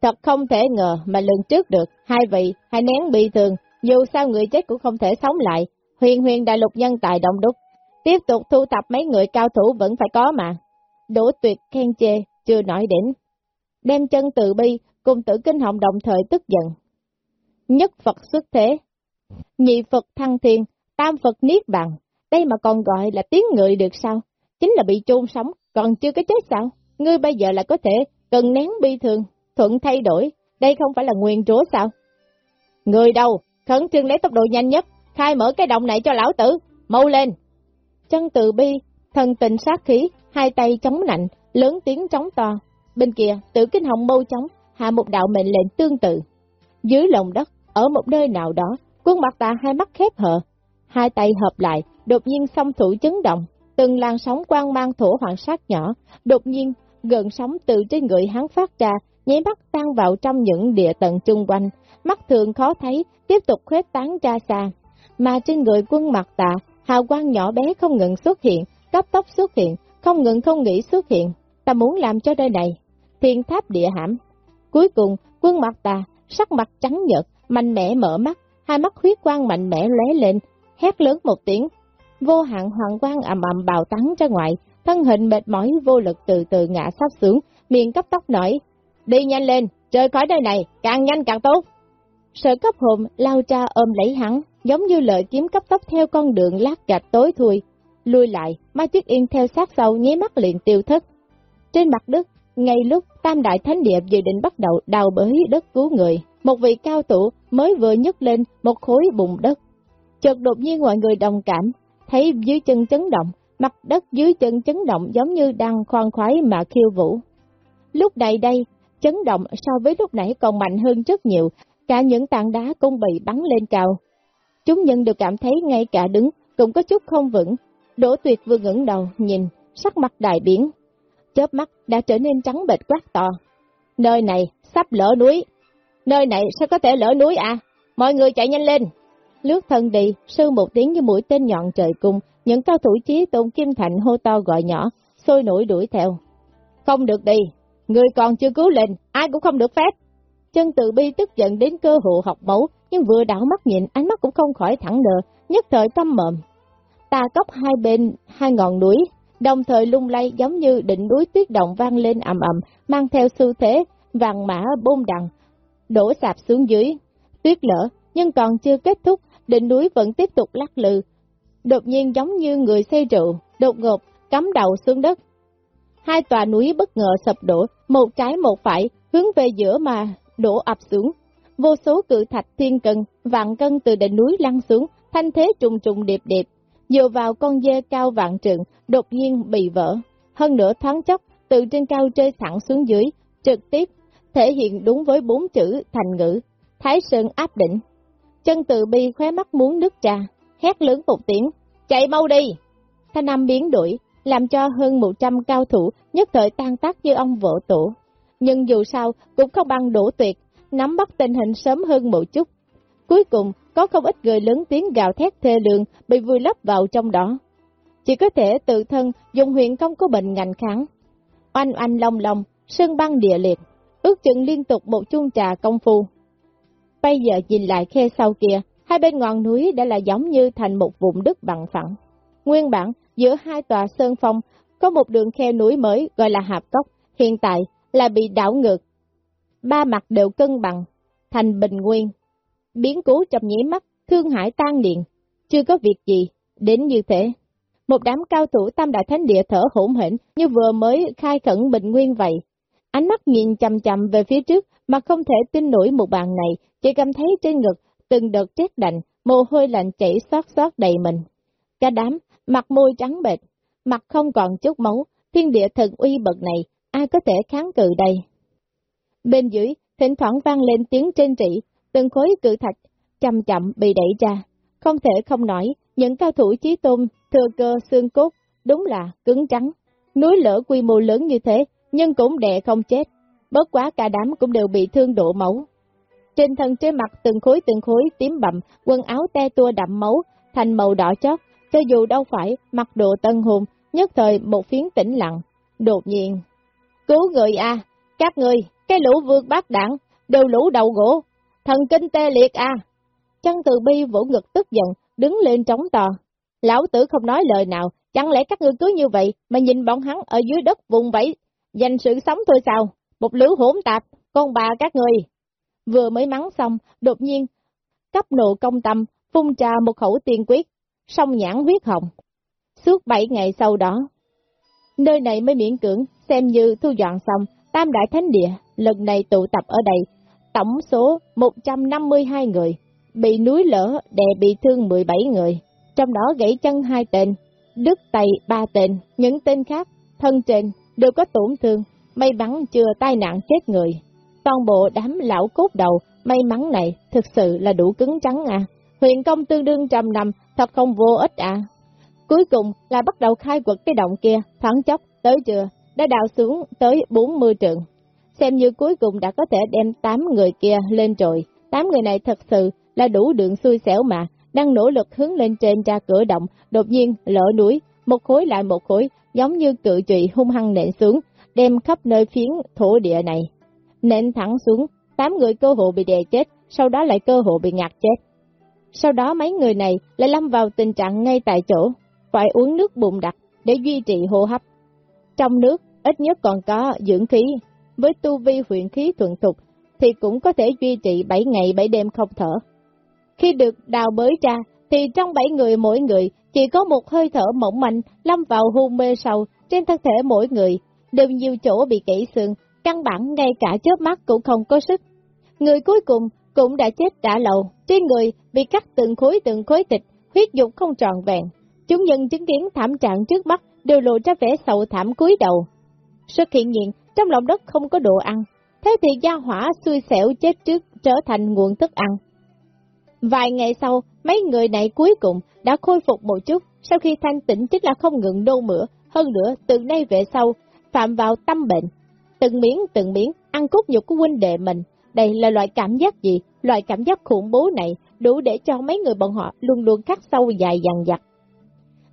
thật không thể ngờ mà lường trước được, hai vị, hai nén bị thường, dù sao người chết cũng không thể sống lại, huyền huyền đại lục nhân tài đông đúc, tiếp tục thu thập mấy người cao thủ vẫn phải có mà. Đỗ tuyệt khen chê, chưa nói đến. Đem chân tự bi, cùng tử kinh họng đồng thời tức giận. Nhất Phật xuất thế, nhị Phật thăng thiên, tam Phật niết bàn, đây mà còn gọi là tiếng người được sao? Chính là bị chôn sống, còn chưa có chết sao? Ngươi bây giờ là có thể cần nén bi thường, thuận thay đổi, đây không phải là nguyên rủa sao? Người đâu, khẩn trương lấy tốc độ nhanh nhất, khai mở cái động này cho lão tử, mau lên! Chân từ bi, thần tình sát khí, hai tay chống nạnh, lớn tiếng trống to. Bên kia, tử kinh hồng mâu chống, hạ một đạo mệnh lệnh tương tự. Dưới lòng đất, ở một nơi nào đó, quân mặt tà hai mắt khép hờ, hai tay hợp lại, đột nhiên song thủ chấn động, từng làn sóng quang mang thổ hoàng sát nhỏ, đột nhiên gần sóng từ trên người hắn phát ra, nháy mắt tan vào trong những địa tận chung quanh, mắt thường khó thấy, tiếp tục khuếch tán ra xa. Mà trên người quân mặt tà, hào quang nhỏ bé không ngừng xuất hiện, cấp tốc xuất hiện, không ngừng không nghĩ xuất hiện. Ta muốn làm cho nơi này, thiên tháp địa hãm. Cuối cùng, quân mặt tà, sắc mặt trắng nhợt, mạnh mẽ mở mắt, hai mắt huyết quang mạnh mẽ lóe lên, hét lớn một tiếng. Vô hạn hoàng quang ầm ầm bào tán ra ngoài, thân hình mệt mỏi vô lực từ từ ngã sắp xuống, miệng cấp tóc nổi. Đi nhanh lên, trời khỏi nơi này, càng nhanh càng tốt. Sở cấp hồn lao cha ôm lấy hắn, giống như lợi kiếm cấp tóc theo con đường lát gạch tối thui. Lui lại, Mai Tuyết Yên theo sát sau nháy mắt liền tiêu thất. Trên mặt đất, ngay lúc Tam Đại Thánh Địa dự định bắt đầu đào bới đất cứu người, một vị cao thủ mới vừa nhấc lên một khối bụng đất. Chợt đột nhiên mọi người đồng cảm, thấy dưới chân chấn động, mặt đất dưới chân chấn động giống như đang khoan khoái mà khiêu vũ. Lúc này đây, chấn động so với lúc nãy còn mạnh hơn rất nhiều, cả những tảng đá cũng bị bắn lên cao. Chúng nhân đều cảm thấy ngay cả đứng cũng có chút không vững. Đỗ tuyệt vừa ngẩng đầu, nhìn, sắc mặt đại biến. Chớp mắt đã trở nên trắng bệch quát to. Nơi này sắp lỡ núi. Nơi này sao có thể lỡ núi à? Mọi người chạy nhanh lên. Lướt thân đi, sư một tiếng như mũi tên nhọn trời cung, những cao thủ chí tôn kim thành hô to gọi nhỏ, sôi nổi đuổi theo. Không được đi, người còn chưa cứu lên, ai cũng không được phép. Chân tự bi tức giận đến cơ hộ học mẫu, nhưng vừa đảo mắt nhìn, ánh mắt cũng không khỏi thẳng đờ, nhất thời căm mộm. Tà cốc hai bên, hai ngọn núi, đồng thời lung lay giống như đỉnh núi tuyết động vang lên ầm ầm, mang theo xu thế, vàng mã bôn đằng, đổ sạp xuống dưới. Tuyết lở nhưng còn chưa kết thúc, đỉnh núi vẫn tiếp tục lắc lư. Đột nhiên giống như người say rượu, đột ngột, cắm đầu xuống đất. Hai tòa núi bất ngờ sập đổ, một trái một phải, hướng về giữa mà đổ ập xuống. Vô số cự thạch thiên cân, vạn cân từ đỉnh núi lăn xuống, thanh thế trùng trùng điệp điệp, dựa vào con dê cao vạn trượng, đột nhiên bị vỡ. Hơn nữa thoáng chốc, từ trên cao rơi thẳng xuống dưới, trực tiếp, thể hiện đúng với bốn chữ thành ngữ, Thái Sơn áp đỉnh. Chân tự bi khóe mắt muốn nước trà, hét lớn một tiếng, chạy mau đi! Thanh Nam biến đổi, làm cho hơn 100 cao thủ nhất thời tan tác như ông vỗ tổ. Nhưng dù sao cũng không bằng đổ tuyệt, nắm bắt tình hình sớm hơn một chút. Cuối cùng, có không ít người lớn tiếng gào thét thê lương bị vùi lấp vào trong đó. Chỉ có thể tự thân dùng huyện không có bệnh ngành kháng. Oanh oanh long long, sơn băng địa liệt, ước chừng liên tục một chung trà công phu. Bây giờ nhìn lại khe sau kia, hai bên ngọn núi đã là giống như thành một vùng đất bằng phẳng. Nguyên bản, giữa hai tòa sơn phong, có một đường khe núi mới gọi là Hạp Cốc, hiện tại là bị đảo ngược. Ba mặt đều cân bằng, thành bình nguyên. Biến cố trong nhĩ mắt, thương hải tan điện, chưa có việc gì, đến như thế. Một đám cao thủ tam đại thánh địa thở hỗn hển như vừa mới khai khẩn bình nguyên vậy. Ánh mắt nhìn chầm chầm về phía trước mà không thể tin nổi một bàn này, chỉ cảm thấy trên ngực từng đợt rét đạnh, mồ hôi lạnh chảy xót xót đầy mình. Cả đám, mặt môi trắng bệch, mặt không còn chút máu, thiên địa thần uy bậc này, ai có thể kháng cự đây? Bên dưới, thỉnh thoảng vang lên tiếng trên trị, từng khối cự thạch, chậm chậm bị đẩy ra. Không thể không nói, những cao thủ chí tôn, thừa cơ xương cốt, đúng là cứng trắng. Núi lửa quy mô lớn như thế, nhưng cũng đè không chết. Bớt quá cả đám cũng đều bị thương độ máu. Trên thân trên mặt từng khối từng khối tím bầm, quần áo te tua đậm máu, thành màu đỏ chót, cho dù đâu phải mặc độ tân hồn, nhất thời một phiến tĩnh lặng. Đột nhiên, cứu người a các người, cái lũ vượt bát đảng, đều lũ đầu gỗ, thần kinh tê liệt à. a Chân từ bi vỗ ngực tức giận, đứng lên trống to. Lão tử không nói lời nào, chẳng lẽ các ngươi cứ như vậy mà nhìn bọn hắn ở dưới đất vùng vẫy, dành sự sống thôi sao? Một lũ hỗn tạp, con bà các người. Vừa mới mắng xong, đột nhiên, cấp nộ công tâm, phun trà một khẩu tiên quyết, song nhãn huyết hồng. Suốt bảy ngày sau đó, nơi này mới miễn cưỡng, xem như thu dọn xong, Tam Đại Thánh Địa, lần này tụ tập ở đây, tổng số 152 người, bị núi lở đè bị thương 17 người, trong đó gãy chân hai tên, đứt tay ba tên, những tên khác, thân trên, đều có tổn thương, may mắn chưa tai nạn chết người. Toàn bộ đám lão cốt đầu, may mắn này thực sự là đủ cứng trắng à. Huyền công tương đương trăm năm, thật không vô ích à. Cuối cùng là bắt đầu khai quật cái động kia, thoáng chốc, tới trưa đã đào xuống tới 40 trượng. Xem như cuối cùng đã có thể đem 8 người kia lên trồi. 8 người này thật sự là đủ đường xui xẻo mà, đang nỗ lực hướng lên trên ra cửa động, đột nhiên lỡ núi, một khối lại một khối, giống như cự trụy hung hăng nện xuống, đem khắp nơi phiến thổ địa này. Nện thẳng xuống, tám người cơ hộ bị đè chết, sau đó lại cơ hộ bị ngạt chết. Sau đó mấy người này lại lâm vào tình trạng ngay tại chỗ, phải uống nước bụng đặc để duy trì hô hấp. Trong nước, ít nhất còn có dưỡng khí, với tu vi huyện khí thuận thục, thì cũng có thể duy trì 7 ngày 7 đêm không thở. Khi được đào bới ra, thì trong 7 người mỗi người chỉ có một hơi thở mỏng manh lâm vào hôn mê sâu trên thân thể mỗi người, đều nhiều chỗ bị kỹ xương, căn bản ngay cả chớp mắt cũng không có sức. Người cuối cùng cũng đã chết đã lậu, trên người bị cắt từng khối từng khối thịt, huyết dục không tròn vẹn. Chúng nhân chứng kiến thảm trạng trước mắt đều lộ ra vẻ sầu thảm cúi đầu. Rất hiện nhiên, trong lòng đất không có đồ ăn, thế thì gia hỏa xui xẻo chết trước trở thành nguồn thức ăn. Vài ngày sau, mấy người này cuối cùng đã khôi phục một chút, sau khi thanh tỉnh chính là không ngừng đô mửa, hơn nữa từ nay về sau, phạm vào tâm bệnh. Từng miếng từng miếng, ăn cốt nhục của huynh đệ mình, đây là loại cảm giác gì? Loại cảm giác khủng bố này đủ để cho mấy người bọn họ luôn luôn khắc sâu dài dằn dặt.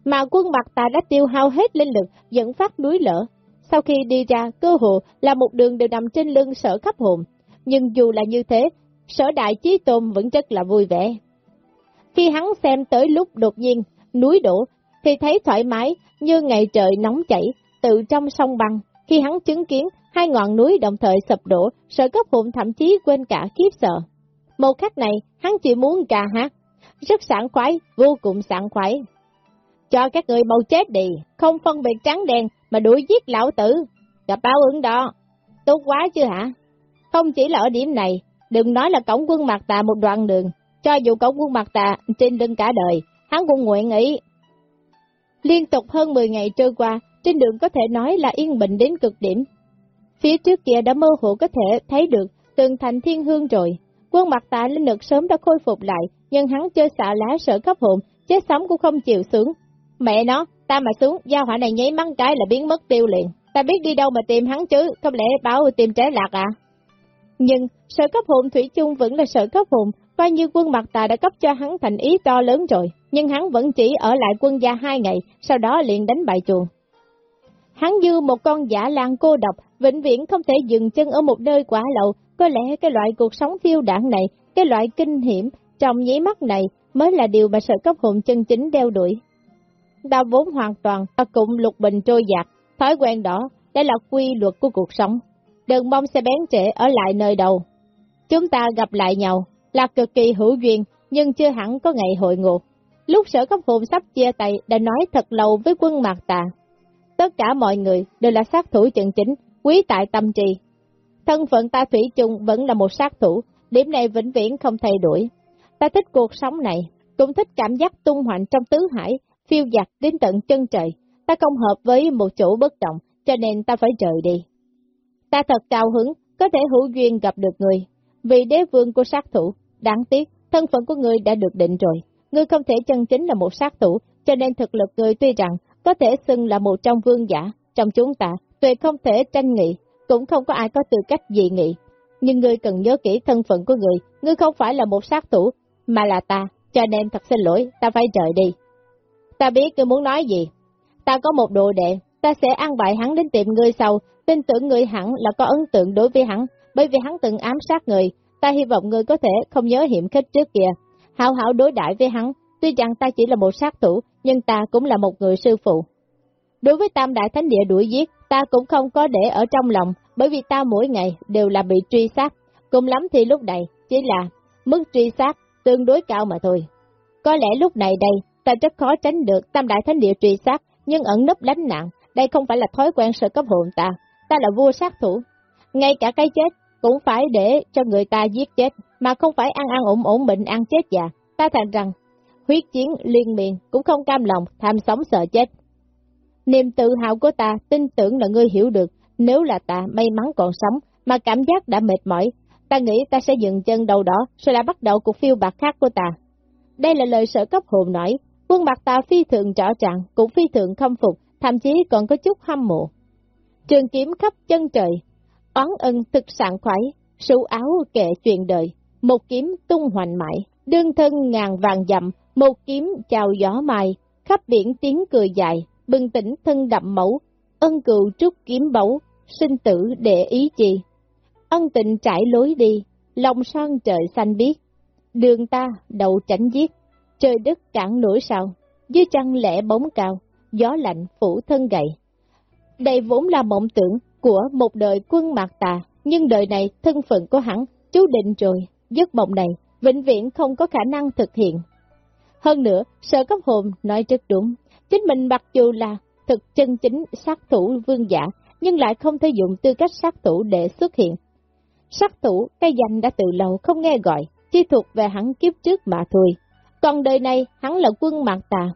Mà quân mặt ta đã tiêu hao hết linh lực, dẫn phát núi lở. Sau khi đi ra, cơ hồ là một đường đều nằm trên lưng sở khắp hồn. Nhưng dù là như thế, sở đại chí tôn vẫn rất là vui vẻ. Khi hắn xem tới lúc đột nhiên, núi đổ, thì thấy thoải mái như ngày trời nóng chảy, từ trong sông băng. Khi hắn chứng kiến hai ngọn núi đồng thời sập đổ, sở cấp hồn thậm chí quên cả khiếp sợ. Một khắc này, hắn chỉ muốn ca hát, rất sảng khoái, vô cùng sảng khoái. Cho các người mau chết đi, không phân biệt trắng đen mà đuổi giết lão tử, gặp báo ứng đó. Tốt quá chứ hả? Không chỉ là ở điểm này, đừng nói là cổng quân mặt tà một đoạn đường, cho dù cổng quân mặt tà trên lưng cả đời, hắn cũng nguyện ý. Liên tục hơn 10 ngày trôi qua, trên đường có thể nói là yên bình đến cực điểm. Phía trước kia đã mơ hồ có thể thấy được tường thành thiên hương rồi. Quân mặt tạ linh lực sớm đã khôi phục lại, nhưng hắn chơi xạ lá sợ cấp hồn, chết sống cũng không chịu xuống. Mẹ nó, ta mà xuống, giao hỏa này nháy mắt cái là biến mất tiêu liền. Ta biết đi đâu mà tìm hắn chứ, không lẽ bảo tìm trái lạc à? Nhưng, sợ cấp hồn Thủy chung vẫn là sợ cấp hồn, coi như quân mặt tà đã cấp cho hắn thành ý to lớn rồi, nhưng hắn vẫn chỉ ở lại quân gia hai ngày, sau đó liền đánh bại chuồng. Hắn như một con giả lang cô độc, vĩnh viễn không thể dừng chân ở một nơi quá lâu, có lẽ cái loại cuộc sống phiêu đảng này, cái loại kinh hiểm trong giấy mắt này mới là điều mà sợ cấp hồn chân chính đeo đuổi. Ta vốn hoàn toàn ta cùng lục bình trôi giạt, thói quen đó, đây là quy luật của cuộc sống. Đừng mong sẽ bén trễ ở lại nơi đầu. Chúng ta gặp lại nhau là cực kỳ hữu duyên, nhưng chưa hẳn có ngày hội ngộ. Lúc sở cấp hồn sắp chia tay đã nói thật lâu với quân mạc tà. Tất cả mọi người đều là sát thủ chân chính, quý tại tâm trì. Thân phận ta Thủy chung vẫn là một sát thủ, điểm này vĩnh viễn không thay đổi. Ta thích cuộc sống này, cũng thích cảm giác tung hoành trong tứ hải, phiêu dạt đến tận chân trời. Ta không hợp với một chỗ bất động, cho nên ta phải rời đi. Ta thật cao hứng, có thể hữu duyên gặp được người, vì đế vương của sát thủ. Đáng tiếc, thân phận của người đã được định rồi. Ngươi không thể chân chính là một sát thủ, cho nên thực lực người tuy rằng có thể xưng là một trong vương giả, trong chúng ta, tuyệt không thể tranh nghị, cũng không có ai có tư cách dị nghị. Nhưng ngươi cần nhớ kỹ thân phận của người, ngươi không phải là một sát thủ, mà là ta, cho nên thật xin lỗi, ta phải rời đi. Ta biết ngươi muốn nói gì. Ta có một đồ đệ, ta sẽ ăn bại hắn đến tiệm ngươi sau, tin tưởng ngươi hẳn là có ấn tượng đối với hắn, bởi vì hắn từng ám sát người, ta hy vọng ngươi có thể không nhớ hiểm khích trước kia, hảo hảo đối đãi với hắn, tuy rằng ta chỉ là một sát thủ, nhưng ta cũng là một người sư phụ. Đối với tam đại thánh địa đuổi giết, ta cũng không có để ở trong lòng, bởi vì ta mỗi ngày đều là bị truy sát, cùng lắm thì lúc này chỉ là mức truy sát tương đối cao mà thôi. Có lẽ lúc này đây, ta rất khó tránh được tam đại thánh địa truy sát, nhưng ẩn nấp lánh nạn, đây không phải là thói quen sở cấp hồn ta, ta là vua sát thủ. Ngay cả cái chết cũng phải để cho người ta giết chết, mà không phải ăn ăn ổn ổn bệnh ăn chết già. Ta thành rằng, huyết chiến liên miên cũng không cam lòng, tham sống sợ chết. Niềm tự hào của ta tin tưởng là ngươi hiểu được, nếu là ta may mắn còn sống, mà cảm giác đã mệt mỏi, ta nghĩ ta sẽ dừng chân đầu đó, rồi lại bắt đầu cuộc phiêu bạc khác của ta. Đây là lời sở cấp hồn nói, quân bạc ta phi thường rõ ràng, cũng phi thường khâm phục, thậm chí còn có chút hâm mộ. Trường kiếm khắp chân trời, oán ân thực sảng khoái, sưu áo kệ chuyện đời, một kiếm tung hoành mãi, đương thân ngàn vàng dặm, một kiếm chào gió mài, khắp biển tiếng cười dài, bừng tỉnh thân đậm mẫu, ân cựu trúc kiếm báu, sinh tử để ý chi. Ân tình trải lối đi, lòng son trời xanh biết đường ta đầu tránh giết, trời đất cản nổi sao, dưới trăng lẻ bóng cao, gió lạnh phủ thân gậy. Đây vốn là mộng tưởng của một đời quân mạc tà, nhưng đời này thân phận của hắn chú định rồi, giấc mộng này, vĩnh viễn không có khả năng thực hiện. Hơn nữa, sở cấp hồn nói rất đúng, chính mình mặc dù là thực chân chính sát thủ vương giả, nhưng lại không thể dùng tư cách sát thủ để xuất hiện. Sát thủ, cái danh đã từ lâu không nghe gọi, chỉ thuộc về hắn kiếp trước mà thôi. Còn đời này, hắn là quân mạc tà.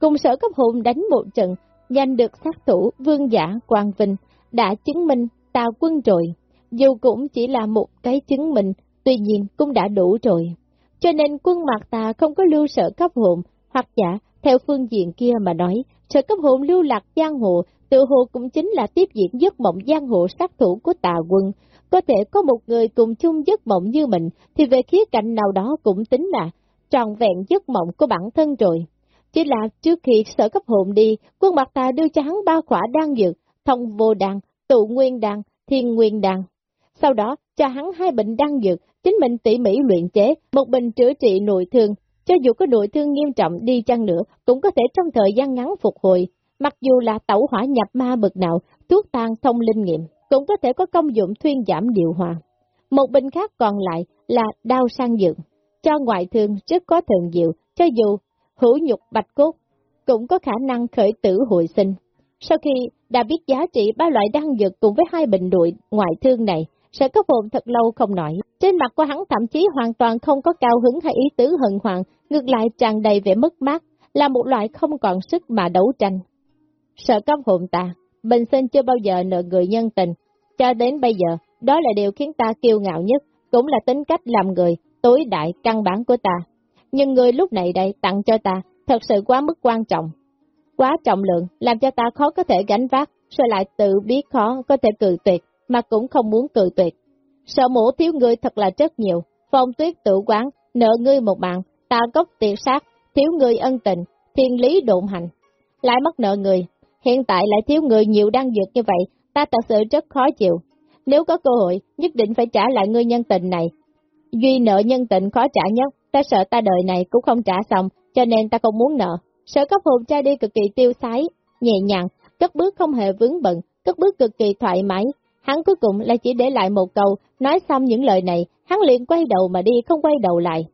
Cùng sở cấp hồn đánh một trận, giành được sát thủ vương giả Quang Vinh, đã chứng minh tà quân rồi. Dù cũng chỉ là một cái chứng minh, tuy nhiên cũng đã đủ rồi. Cho nên quân mạc tà không có lưu sở cấp hồn, hoặc giả, theo phương diện kia mà nói, sở cấp hồn lưu lạc giang hồ, tự hồ cũng chính là tiếp diễn giấc mộng giang hồ sát thủ của tà quân. Có thể có một người cùng chung giấc mộng như mình, thì về khía cạnh nào đó cũng tính là tròn vẹn giấc mộng của bản thân rồi. Chỉ là trước khi sở cấp hồn đi, quân mặt tà đưa cho hắn ba khỏa đan dược, thông vô đan, tụ nguyên đan, thiên nguyên đan. Sau đó, cho hắn hai bệnh đan dược, chính mình tỉ mỉ luyện chế, một bình chữa trị nội thương. Cho dù có nội thương nghiêm trọng đi chăng nữa, cũng có thể trong thời gian ngắn phục hồi. Mặc dù là tẩu hỏa nhập ma bực nào, thuốc tan thông linh nghiệm, cũng có thể có công dụng thuyên giảm điều hòa. Một bình khác còn lại là đau sang dược, cho ngoại thương rất có thần diệu, cho dù hữu nhục bạch cốt, cũng có khả năng khởi tử hồi sinh. Sau khi đã biết giá trị ba loại đan dược cùng với hai bình đội ngoại thương này, sẽ có vồn thật lâu không nổi. Trên mặt của hắn thậm chí hoàn toàn không có cao hứng hay ý tứ hận hoàng, ngược lại tràn đầy vẻ mất mát, là một loại không còn sức mà đấu tranh. Sợ cấp hồn ta, bình sinh chưa bao giờ nợ người nhân tình, cho đến bây giờ, đó là điều khiến ta kiêu ngạo nhất, cũng là tính cách làm người, tối đại căn bản của ta. Nhưng người lúc này đây tặng cho ta, thật sự quá mức quan trọng. Quá trọng lượng, làm cho ta khó có thể gánh vác, rồi lại tự biết khó có thể cự tuyệt, mà cũng không muốn cự tuyệt. Sợ mổ thiếu ngươi thật là rất nhiều, phong tuyết tự quán, nợ ngươi một mạng, ta gốc tiệt sát, thiếu ngươi ân tình, thiên lý độn hành. Lại mất nợ người, hiện tại lại thiếu người nhiều đang dược như vậy, ta thật sự rất khó chịu. Nếu có cơ hội, nhất định phải trả lại ngươi nhân tình này. Duy nợ nhân tình khó trả nhất, ta sợ ta đời này cũng không trả xong, cho nên ta không muốn nợ. Sở cấp hồn trai đi cực kỳ tiêu sái, nhẹ nhàng, cất bước không hề vướng bận, cất bước cực kỳ thoải mái. Hắn cuối cùng là chỉ để lại một câu, nói xong những lời này, hắn liền quay đầu mà đi không quay đầu lại.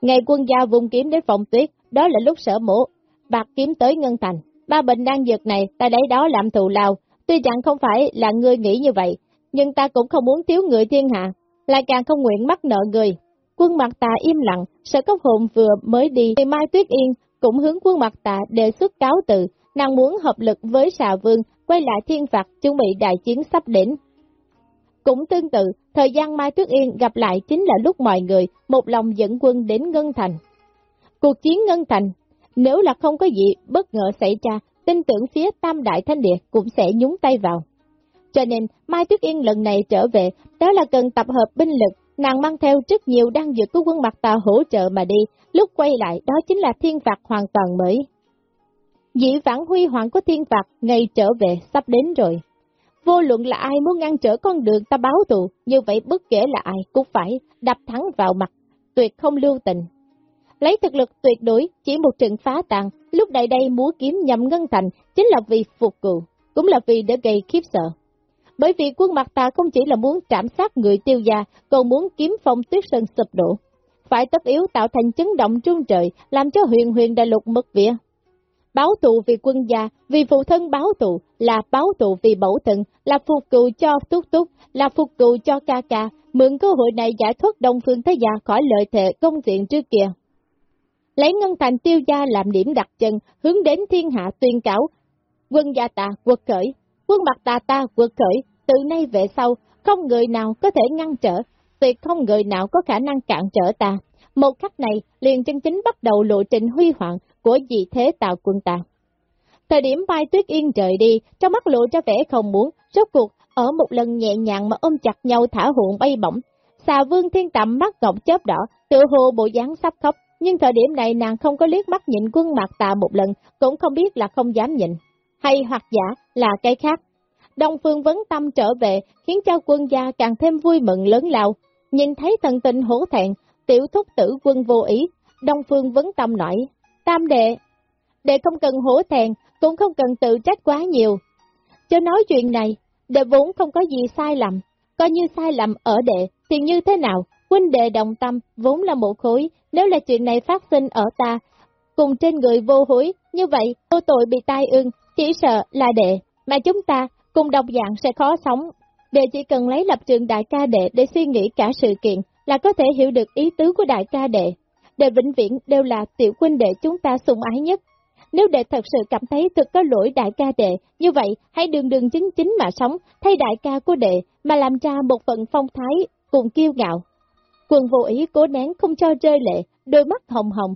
Ngày quân gia vùng kiếm đến phòng tuyết, đó là lúc sở mổ, bạc kiếm tới ngân thành. Ba bệnh đang dược này, ta đấy đó làm thù lao, tuy rằng không phải là ngươi nghĩ như vậy, nhưng ta cũng không muốn thiếu người thiên hạ, lại càng không nguyện mắc nợ người. Quân mặt tà im lặng, sở cấp hồn vừa mới đi, thì Mai Tuyết Yên cũng hướng quân mặt tà đề xuất cáo từ, nàng muốn hợp lực với xà vương, quay lại thiên phạt, chuẩn bị đại chiến sắp đến. Cũng tương tự, thời gian Mai Tuyết Yên gặp lại chính là lúc mọi người một lòng dẫn quân đến Ngân Thành. Cuộc chiến Ngân Thành, nếu là không có gì bất ngờ xảy ra, tin tưởng phía Tam Đại Thanh Địa cũng sẽ nhúng tay vào. Cho nên, Mai Tuyết Yên lần này trở về, đó là cần tập hợp binh lực, nàng mang theo rất nhiều đăng dược của quân mặt tà hỗ trợ mà đi, lúc quay lại đó chính là thiên phạt hoàn toàn mới. Dĩ vãng huy hoàng của thiên phạt ngày trở về sắp đến rồi. Vô luận là ai muốn ngăn trở con đường ta báo tù, như vậy bất kể là ai cũng phải đập thắng vào mặt, tuyệt không lưu tình. Lấy thực lực tuyệt đối, chỉ một trận phá tàn, lúc này đây múa kiếm nhằm ngân thành, chính là vì phục cựu, cũng là vì để gây khiếp sợ. Bởi vì quân mặt ta không chỉ là muốn trảm sát người tiêu gia, còn muốn kiếm phong tuyết sơn sụp đổ. Phải tất yếu tạo thành chấn động trung trời, làm cho huyền huyền đại lục mất vía. Báo tù vì quân gia, vì phụ thân báo tù, là báo tù vì bẫu thân, là phục cừu cho túc túc, là phục cừu cho ca ca, mượn cơ hội này giải thoát đông phương thế gia khỏi lợi thế công diện trước kia. Lấy ngân thành tiêu gia làm điểm đặt chân, hướng đến thiên hạ tuyên cáo, quân gia ta quật khởi, quân mặt ta ta quật khởi, từ nay về sau, không người nào có thể ngăn trở, tuyệt không người nào có khả năng cản trở ta. Một khắc này, liền chân chính bắt đầu lộ trình huy hoàng của dị thế tạo quân ta. Thời điểm Mai Tuyết Yên rời đi, trong mắt lộ ra vẻ không muốn, rốt cuộc, ở một lần nhẹ nhàng mà ôm chặt nhau thả hụn bay bổng. Xà vương thiên tạm mắt gọng chớp đỏ, tự hồ bộ dáng sắp khóc, nhưng thời điểm này nàng không có liếc mắt nhìn quân mặt tà một lần, cũng không biết là không dám nhìn. Hay hoặc giả là cái khác, Đông Phương Vấn Tâm trở về, khiến cho quân gia càng thêm vui mừng lớn lao. Nhìn thấy thần tình hổ thẹn, tiểu thúc tử quân vô ý, Đông Phương Vấn Tâm nói, Tam đệ, đệ không cần hổ thẹn, cũng không cần tự trách quá nhiều. Cho nói chuyện này, đệ vốn không có gì sai lầm, coi như sai lầm ở đệ, thì như thế nào? Huynh đệ đồng tâm, vốn là một khối, nếu là chuyện này phát sinh ở ta, cùng trên người vô hối, như vậy, vô tội bị tai ương, chỉ sợ là đệ, mà chúng ta cùng độc dạng sẽ khó sống. Đệ chỉ cần lấy lập trường đại ca đệ để suy nghĩ cả sự kiện, là có thể hiểu được ý tứ của đại ca đệ. Đệ vĩnh viễn đều là tiểu huynh đệ chúng ta sùng ái nhất. Nếu đệ thật sự cảm thấy thực có lỗi đại ca đệ, như vậy hãy đường đường chính chính mà sống, thay đại ca của đệ mà làm ra một phần phong thái cùng kiêu ngạo. Quân vô ý cố nén không cho rơi lệ, đôi mắt hồng hồng,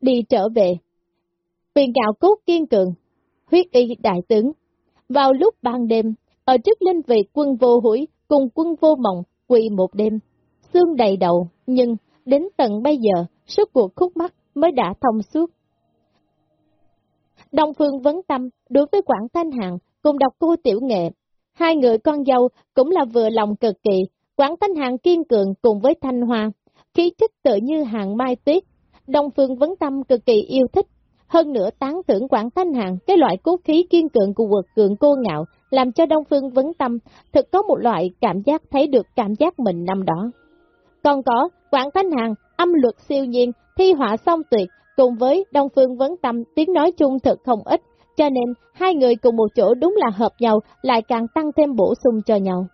đi trở về. Quyền ngạo cốt kiên cường, huyết y đại tướng. Vào lúc ban đêm, ở trước linh vị quân vô hủy cùng quân vô mộng quỳ một đêm, xương đầy đầu, nhưng đến tận bây giờ, suốt cuộc khúc mắt mới đã thông suốt. Đông Phương vấn tâm đối với Quảng Thanh Hằng cùng đọc cô tiểu nghệ, hai người con dâu cũng là vừa lòng cực kỳ, Quảng Thanh Hằng kiên cường cùng với Thanh Hoa, khí chất tự như hàng mai tuyết, Đông Phương vấn tâm cực kỳ yêu thích, hơn nữa tán thưởng Quảng Thanh Hằng cái loại cốt khí kiên cường của quật cường cô ngạo, làm cho Đông Phương vấn tâm thực có một loại cảm giác thấy được cảm giác mình năm đó. Còn có Quảng Thanh Hằng âm luật siêu nhiên, thi họa song tuyệt, cùng với Đông Phương vấn tâm tiếng nói chung thật không ít, cho nên hai người cùng một chỗ đúng là hợp nhau, lại càng tăng thêm bổ sung cho nhau.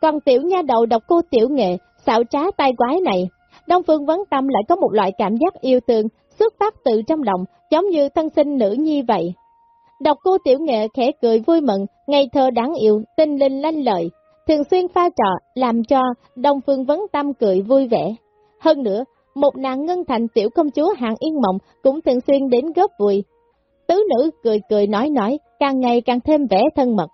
Còn tiểu nha đầu đọc cô tiểu nghệ, xạo trá tai quái này, Đông Phương vấn tâm lại có một loại cảm giác yêu thương, xuất phát từ trong lòng, giống như thân sinh nữ nhi vậy. Đọc cô tiểu nghệ khẽ cười vui mừng, ngây thơ đáng yêu, tinh linh lanh lợi, thường xuyên pha trò, làm cho Đông Phương vấn tâm cười vui vẻ. Hơn nữa, một nàng ngân thành tiểu công chúa hạng yên mộng cũng thường xuyên đến góp vui. Tứ nữ cười cười nói nói, càng ngày càng thêm vẻ thân mật.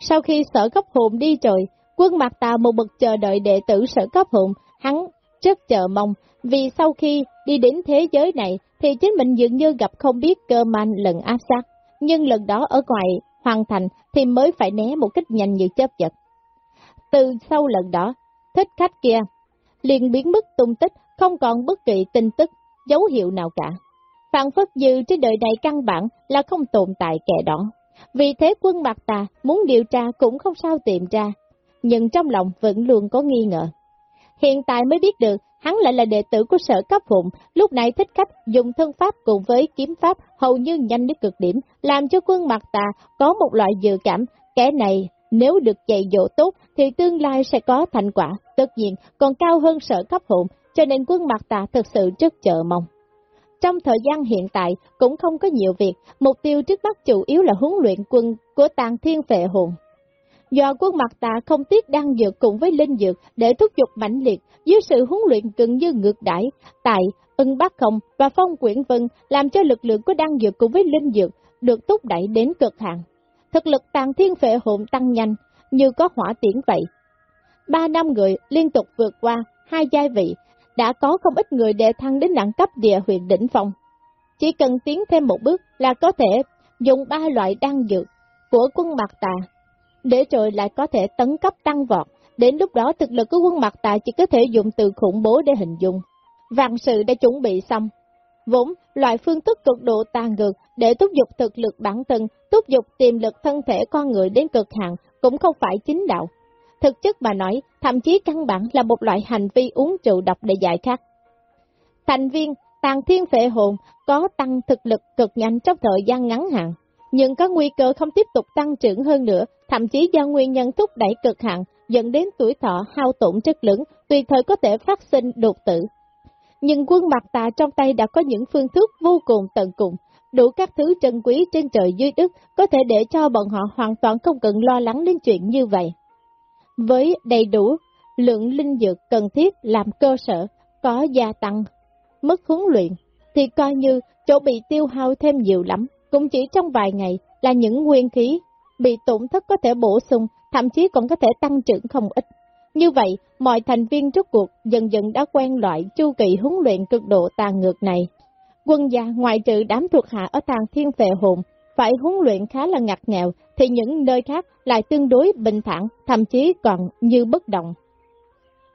Sau khi sở cấp hồn đi rồi, quân mặt tà một bậc chờ đợi đệ tử sở cấp hồn, hắn rất chờ mong, vì sau khi đi đến thế giới này thì chính mình dường như gặp không biết cơ man lần áp sát, nhưng lần đó ở ngoài hoàn thành thì mới phải né một cách nhanh như chớp giật. Từ sau lần đó, thích khách kia liền biến mất tung tích, không còn bất kỳ tin tức, dấu hiệu nào cả. Phản Phất Dư trên đời này căn bản là không tồn tại kẻ đó. Vì thế quân mặt tà muốn điều tra cũng không sao tìm ra, nhưng trong lòng vẫn luôn có nghi ngờ. Hiện tại mới biết được, hắn lại là đệ tử của sở cấp phụng. lúc này thích khách dùng thân pháp cùng với kiếm pháp hầu như nhanh đến cực điểm, làm cho quân mặt tà có một loại dự cảm, kẻ này nếu được dạy dỗ tốt thì tương lai sẽ có thành quả, tất nhiên còn cao hơn sở cấp hồn, cho nên quân mặt tà thực sự rất chờ mong. Trong thời gian hiện tại cũng không có nhiều việc, mục tiêu trước mắt chủ yếu là huấn luyện quân của tàng thiên vệ hồn. Do quân mặt tà không tiếc đăng dược cùng với linh dược để thúc giục mãnh liệt, dưới sự huấn luyện gần như ngược đãi, tại ưng bác không và phong quyển vân làm cho lực lượng của đăng dược cùng với linh dược được thúc đẩy đến cực hạn. Thực lực tàng thiên phệ hồn tăng nhanh, như có hỏa tiễn vậy. Ba năm người liên tục vượt qua hai giai vị, đã có không ít người đệ thăng đến đẳng cấp địa huyện đỉnh phong. Chỉ cần tiến thêm một bước là có thể dùng ba loại đan dược của quân mặt tà, để rồi lại có thể tấn cấp tăng vọt. Đến lúc đó thực lực của quân mặt tà chỉ có thể dùng từ khủng bố để hình dung. Vạn sự đã chuẩn bị xong. Vốn, loại phương thức cực độ tàn ngược để thúc giục thực lực bản thân, thúc giục tiềm lực thân thể con người đến cực hạn cũng không phải chính đạo, Thực chất mà nói, thậm chí căn bản là một loại hành vi uống rượu độc để giải khát. Thành viên tàn thiên phệ hồn có tăng thực lực cực nhanh trong thời gian ngắn hạn, nhưng có nguy cơ không tiếp tục tăng trưởng hơn nữa, thậm chí do nguyên nhân thúc đẩy cực hạn dẫn đến tuổi thọ hao tổn chất lượng, tùy thời có thể phát sinh đột tử. Nhưng quân mặt tà trong tay đã có những phương thức vô cùng tận cùng, đủ các thứ trân quý trên trời dưới đất, có thể để cho bọn họ hoàn toàn không cần lo lắng đến chuyện như vậy. Với đầy đủ lượng linh dược cần thiết làm cơ sở, có gia tăng mức huấn luyện, thì coi như chỗ bị tiêu hao thêm nhiều lắm, cũng chỉ trong vài ngày là những nguyên khí bị tổn thất có thể bổ sung, thậm chí còn có thể tăng trưởng không ít. Như vậy, mọi thành viên rốt cuộc dần dần đã quen loại chu kỳ huấn luyện cực độ tàn ngược này. Quân gia ngoại trừ đám thuộc hạ ở tàng thiên vệ hồn, phải huấn luyện khá là ngặt nghèo, thì những nơi khác lại tương đối bình thản, thậm chí còn như bất động.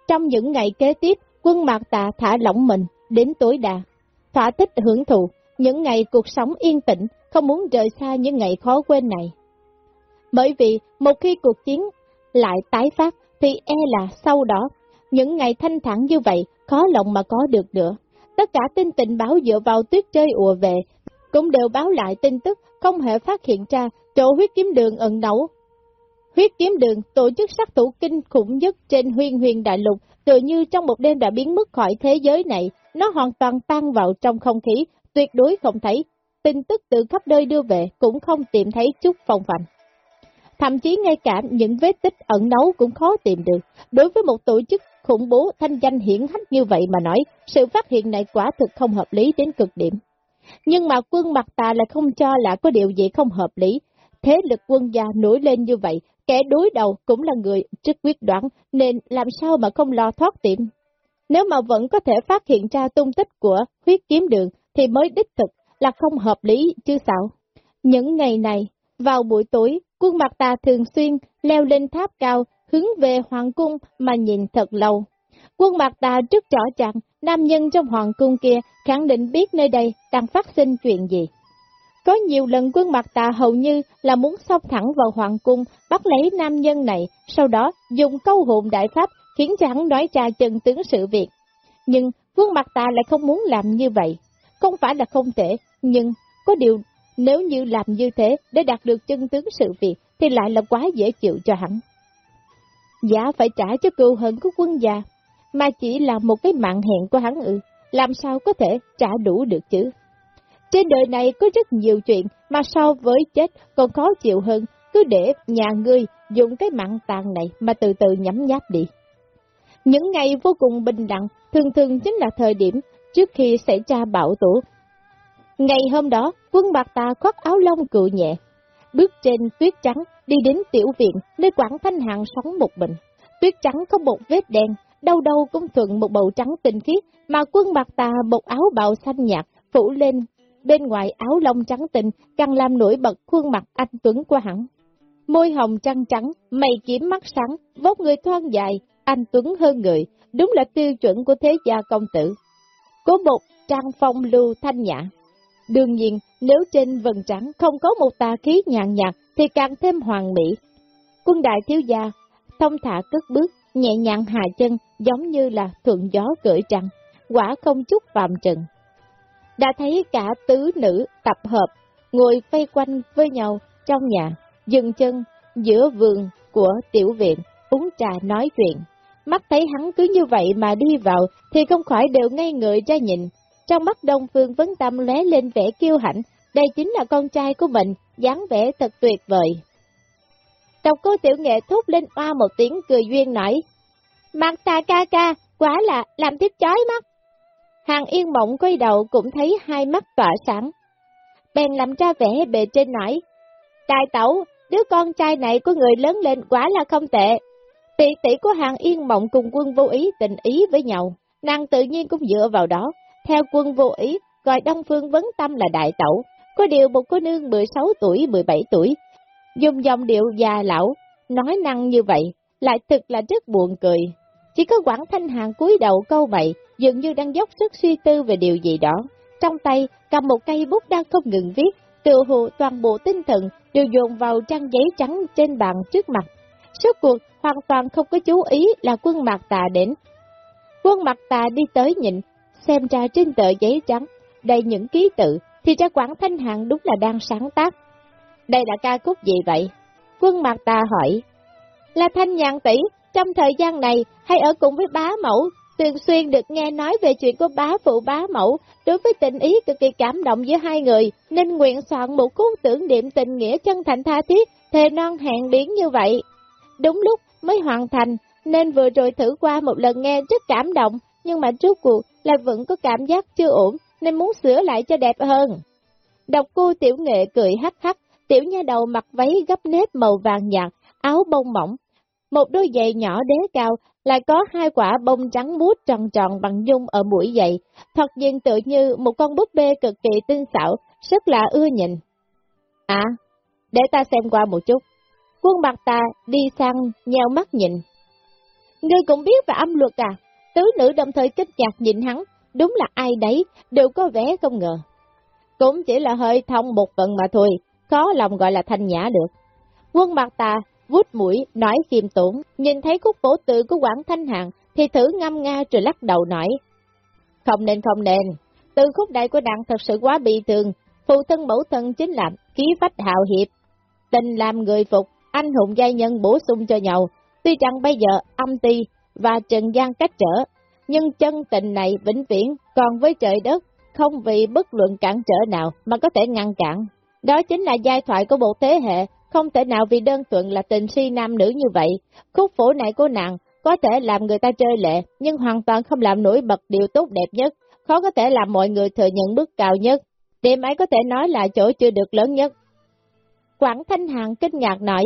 Trong những ngày kế tiếp, quân Mạc Tà thả lỏng mình đến tối đa, thỏa thích hưởng thụ những ngày cuộc sống yên tĩnh, không muốn rời xa những ngày khó quên này. Bởi vì một khi cuộc chiến lại tái phát thì e là sau đó, những ngày thanh thản như vậy, khó lòng mà có được nữa. Tất cả tin tình báo dựa vào tuyết chơi ùa về, cũng đều báo lại tin tức, không hề phát hiện ra chỗ huyết kiếm đường ẩn nấu. Huyết kiếm đường, tổ chức sát thủ kinh khủng nhất trên huyền huyền đại lục, tự như trong một đêm đã biến mất khỏi thế giới này, nó hoàn toàn tan vào trong không khí, tuyệt đối không thấy. Tin tức từ khắp nơi đưa về cũng không tìm thấy chút phong phanh. Thậm chí ngay cả những vết tích ẩn nấu cũng khó tìm được. Đối với một tổ chức khủng bố thanh danh hiển hách như vậy mà nói, sự phát hiện này quả thực không hợp lý đến cực điểm. Nhưng mà quân mặt tà lại không cho là có điều gì không hợp lý. Thế lực quân gia nổi lên như vậy, kẻ đối đầu cũng là người rất quyết đoán, nên làm sao mà không lo thoát tiệm. Nếu mà vẫn có thể phát hiện ra tung tích của huyết kiếm đường, thì mới đích thực là không hợp lý chứ sao. Những ngày này, vào buổi tối, quân mặt tà thường xuyên leo lên tháp cao, hướng về hoàng cung mà nhìn thật lâu. Quân mặt tà rất rõ ràng, nam nhân trong hoàng cung kia khẳng định biết nơi đây đang phát sinh chuyện gì. Có nhiều lần quân mặt tà hầu như là muốn xông thẳng vào hoàng cung, bắt lấy nam nhân này, sau đó dùng câu hồn đại pháp khiến cho hắn nói ra chân tướng sự việc. Nhưng quân mặt tà lại không muốn làm như vậy. Không phải là không thể, nhưng có điều nếu như làm như thế để đạt được chân tướng sự việc thì lại là quá dễ chịu cho hắn. Giá phải trả cho cựu hận của quân già, mà chỉ là một cái mạng hẹn của hắn ư, làm sao có thể trả đủ được chứ? Trên đời này có rất nhiều chuyện mà so với chết còn khó chịu hơn, cứ để nhà ngươi dùng cái mạng tàn này mà từ từ nhắm nháp đi. Những ngày vô cùng bình đẳng thường thường chính là thời điểm trước khi xảy ra bão tủ. Ngày hôm đó, quân bạc tà khoác áo lông cự nhẹ, bước trên tuyết trắng đi đến tiểu viện nơi Quảng Thanh Hạng sống một mình. Tuyết trắng có một vết đen, đâu đâu cũng thuận một bầu trắng tinh khiết, mà quân bạc tà một áo bào xanh nhạt phủ lên bên ngoài áo lông trắng tinh càng làm nổi bật khuôn mặt anh Tuấn của hắn. Môi hồng trăng trắng, mày kiếm mắt sáng, vóc người thon dài, anh Tuấn hơn người, đúng là tiêu chuẩn của thế gia công tử. Có một trang phong lưu thanh nhã. Đương nhiên, nếu trên vần trắng không có một tà khí nhàn nhạt thì càng thêm hoàng mỹ. Quân đại thiếu gia, thông thả cất bước, nhẹ nhàng hạ chân, giống như là thuận gió cởi trăng, quả không chút phạm trần. Đã thấy cả tứ nữ tập hợp, ngồi vây quanh với nhau trong nhà, dừng chân giữa vườn của tiểu viện, uống trà nói chuyện. Mắt thấy hắn cứ như vậy mà đi vào thì không khỏi đều ngây người ra nhìn. Trong mắt Đông Phương Vấn Tâm lóe lên vẻ kiêu hãnh, đây chính là con trai của mình, dáng vẻ thật tuyệt vời. Độc cô tiểu nghệ thốt lên oa một tiếng cười duyên nói, Mặt ta ca ca, quá là làm thích chói mắt. Hàng yên mộng quay đầu cũng thấy hai mắt tỏa sáng. Bèn làm ra vẻ bề trên nói, Đại tẩu, đứa con trai này của người lớn lên quá là không tệ. Tỷ tỷ của hàng yên mộng cùng quân vô ý tình ý với nhau, nàng tự nhiên cũng dựa vào đó. Theo quân vô ý, gọi Đông Phương Vấn Tâm là đại tẩu, có điều một cô nương 16 tuổi, 17 tuổi, dùng dòng điệu già lão, nói năng như vậy, lại thực là rất buồn cười. Chỉ có Quảng Thanh Hàng cúi đầu câu vậy, dường như đang dốc sức suy tư về điều gì đó. Trong tay, cầm một cây bút đang không ngừng viết, tự hồ toàn bộ tinh thần đều dồn vào trang giấy trắng trên bàn trước mặt. Suốt cuộc hoàn toàn không có chú ý là quân mặt tà đến. Quân mặt tà đi tới nhịn, xem ra trên tờ giấy trắng, đầy những ký tự, thì ra Quảng Thanh Hằng đúng là đang sáng tác. Đây là ca khúc gì vậy? Quân mặt tà hỏi. Là Thanh Nhàn tỷ trong thời gian này hay ở cùng với bá mẫu, thường xuyên được nghe nói về chuyện của bá phụ bá mẫu, đối với tình ý cực kỳ cảm động giữa hai người, nên nguyện soạn một khúc tưởng niệm tình nghĩa chân thành tha thiết, thề non hẹn biến như vậy. Đúng lúc mới hoàn thành, nên vừa rồi thử qua một lần nghe rất cảm động, nhưng mà trước cuộc là vẫn có cảm giác chưa ổn, nên muốn sửa lại cho đẹp hơn. độc cô tiểu nghệ cười hắc hắc, tiểu nha đầu mặc váy gấp nếp màu vàng nhạt, áo bông mỏng, một đôi giày nhỏ đế cao, lại có hai quả bông trắng mút tròn tròn bằng nhung ở mũi giày, thật nhìn tự như một con búp bê cực kỳ tinh xảo, rất là ưa nhìn. À, để ta xem qua một chút. Quân bạc ta đi sang nheo mắt nhìn. Ngươi cũng biết về âm luật à, tứ nữ đồng thời kích chặt nhìn hắn, đúng là ai đấy, đều có vẻ không ngờ. Cũng chỉ là hơi thông một vận mà thôi, khó lòng gọi là thanh nhã được. Quân bạc tà vút mũi, nói khiêm tốn, nhìn thấy khúc phổ tự của Quảng Thanh Hạng thì thử ngâm nga rồi lắc đầu nói. Không nên không nên, từ khúc đại của đặng thật sự quá bị thường, phụ thân mẫu thân chính là ký phách hào hiệp. Tình làm người phục, anh hùng giai nhân bổ sung cho nhau, tuy rằng bây giờ âm ti và trần gian cách trở, nhưng chân tình này vĩnh viễn còn với trời đất, không vì bất luận cản trở nào mà có thể ngăn cản. Đó chính là giai thoại của một thế hệ, không thể nào vì đơn thuần là tình si nam nữ như vậy. Khúc phổ này của nàng có thể làm người ta chơi lệ, nhưng hoàn toàn không làm nổi bật điều tốt đẹp nhất, khó có thể làm mọi người thừa nhận bước cao nhất. Điểm ấy có thể nói là chỗ chưa được lớn nhất. Quảng Thanh Hạng kinh ngạc nói,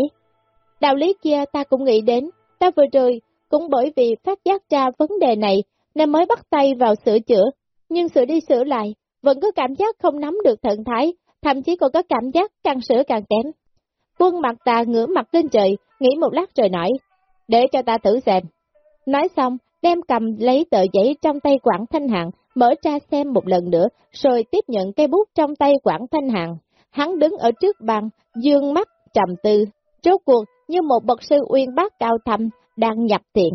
đạo lý kia ta cũng nghĩ đến, ta vừa rồi cũng bởi vì phát giác ra vấn đề này nên mới bắt tay vào sửa chữa, nhưng sửa đi sửa lại, vẫn có cảm giác không nắm được thận thái, thậm chí còn có cảm giác càng sửa càng kém. Quân mặt ta ngửa mặt lên trời, nghĩ một lát rồi nói, để cho ta thử xem. Nói xong, đem cầm lấy tờ giấy trong tay Quảng Thanh Hạng, mở ra xem một lần nữa, rồi tiếp nhận cây bút trong tay Quảng Thanh Hạng. Hắn đứng ở trước bàn, dương mắt, trầm tư, rốt cuộc như một bậc sư uyên bác cao thâm, đang nhập tiền.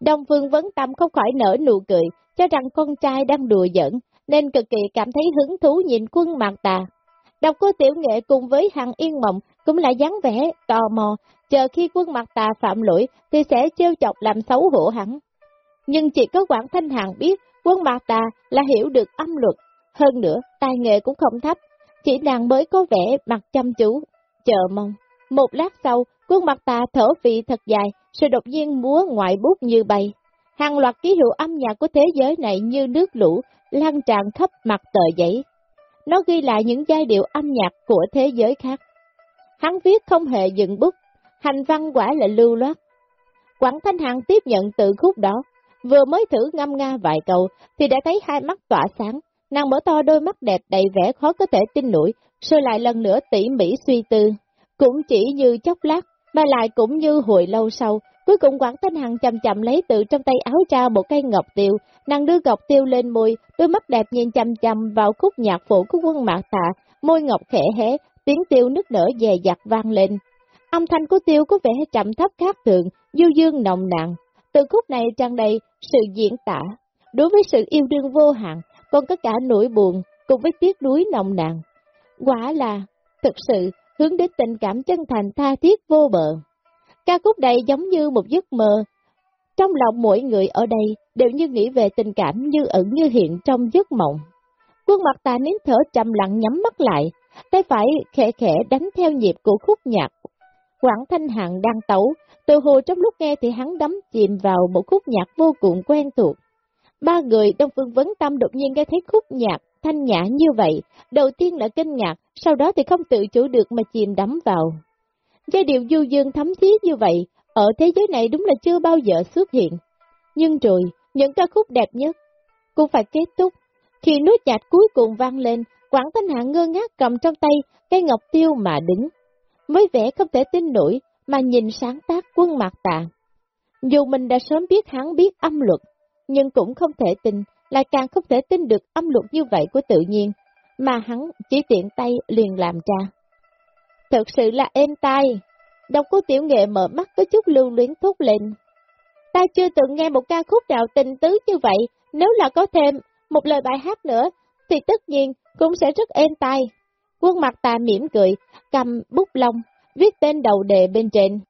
Đông Phương Vấn Tâm không khỏi nở nụ cười, cho rằng con trai đang đùa giỡn, nên cực kỳ cảm thấy hứng thú nhìn quân mặt tà. Đọc cô tiểu nghệ cùng với Hằng yên mộng cũng là dáng vẻ, tò mò, chờ khi quân mặt tà phạm lỗi thì sẽ trêu chọc làm xấu hổ hắn. Nhưng chỉ có Quảng Thanh Hằng biết quân mặt tà là hiểu được âm luật, hơn nữa tài nghệ cũng không thấp, chỉ nàng mới có vẻ mặt chăm chú, chờ mong. Một lát sau, khuôn mặt ta thở vị thật dài, rồi đột nhiên múa ngoại bút như bay. Hàng loạt ký hiệu âm nhạc của thế giới này như nước lũ, lan tràn khắp mặt tờ giấy. Nó ghi lại những giai điệu âm nhạc của thế giới khác. Hắn viết không hề dừng bút, hành văn quả là lưu loát. Quảng Thanh Hằng tiếp nhận tự khúc đó, vừa mới thử ngâm nga vài câu thì đã thấy hai mắt tỏa sáng, nàng mở to đôi mắt đẹp đầy vẻ khó có thể tin nổi, rồi lại lần nữa tỉ mỉ suy tư. Cũng chỉ như chốc lát, mà lại cũng như hồi lâu sau, cuối cùng Quảng Thanh Hằng chậm chậm lấy từ trong tay áo ra một cây ngọc tiêu, nàng đưa ngọc tiêu lên môi, đôi mắt đẹp nhìn chăm chăm vào khúc nhạc phụ của quân mạc tạ, môi ngọc khẽ hé, tiếng tiêu nức nở dè dặt vang lên. Âm thanh của tiêu có vẻ chậm thấp khác thường, du dương nồng nặng. Từ khúc này tràn đầy sự diễn tả, đối với sự yêu đương vô hạn, còn có cả nỗi buồn, cùng với tiếc nuối nồng nặng. Quả là, thực sự, hướng đến tình cảm chân thành tha thiết vô bờ. Ca khúc này giống như một giấc mơ. Trong lòng mỗi người ở đây đều như nghĩ về tình cảm như ẩn như hiện trong giấc mộng. Quân mặt ta nín thở trầm lặng nhắm mắt lại, tay phải khẽ khẽ đánh theo nhịp của khúc nhạc. Quảng Thanh Hạng đang tấu, từ hồ trong lúc nghe thì hắn đắm chìm vào một khúc nhạc vô cùng quen thuộc. Ba người Đông Phương Vấn Tâm đột nhiên nghe thấy khúc nhạc thanh nhã như vậy, đầu tiên là kinh ngạc, sau đó thì không tự chủ được mà chìm đắm vào. Giai điệu du dương thấm thiết như vậy, ở thế giới này đúng là chưa bao giờ xuất hiện. Nhưng rồi, những ca khúc đẹp nhất cũng phải kết thúc. Khi nốt nhạc cuối cùng vang lên, Quảng Thanh Hạ ngơ ngác cầm trong tay cây ngọc tiêu mà đứng. Mới vẻ không thể tin nổi mà nhìn sáng tác quân mạc tạ. Dù mình đã sớm biết hắn biết âm luật, nhưng cũng không thể tin, lại càng không thể tin được âm luật như vậy của tự nhiên, mà hắn chỉ tiện tay liền làm ra. Thật sự là êm tai. Đọc cô tiểu nghệ mở mắt có chút lưu luyến thốt lên. Ta chưa từng nghe một ca khúc nào tình tứ như vậy, nếu là có thêm một lời bài hát nữa, thì tất nhiên cũng sẽ rất êm tai. Quân mặt ta mỉm cười, cầm bút lông, viết tên đầu đề bên trên.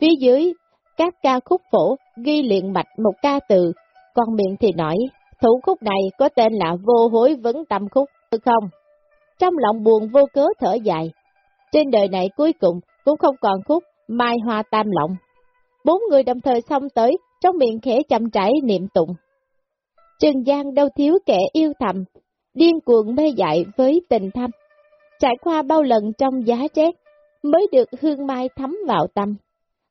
Phía dưới, các ca khúc phổ ghi liền mạch một ca từ, còn miệng thì nói, thủ khúc này có tên là vô hối vấn tâm khúc, được không? Trong lòng buồn vô cớ thở dài, trên đời này cuối cùng cũng không còn khúc mai hoa tam lộng. Bốn người đồng thời xong tới, trong miệng khẽ chậm trải niệm tụng. trần Giang đâu thiếu kẻ yêu thầm, điên cuồng mê dại với tình thâm. Trải qua bao lần trong giá rét, mới được hương mai thấm vào tâm.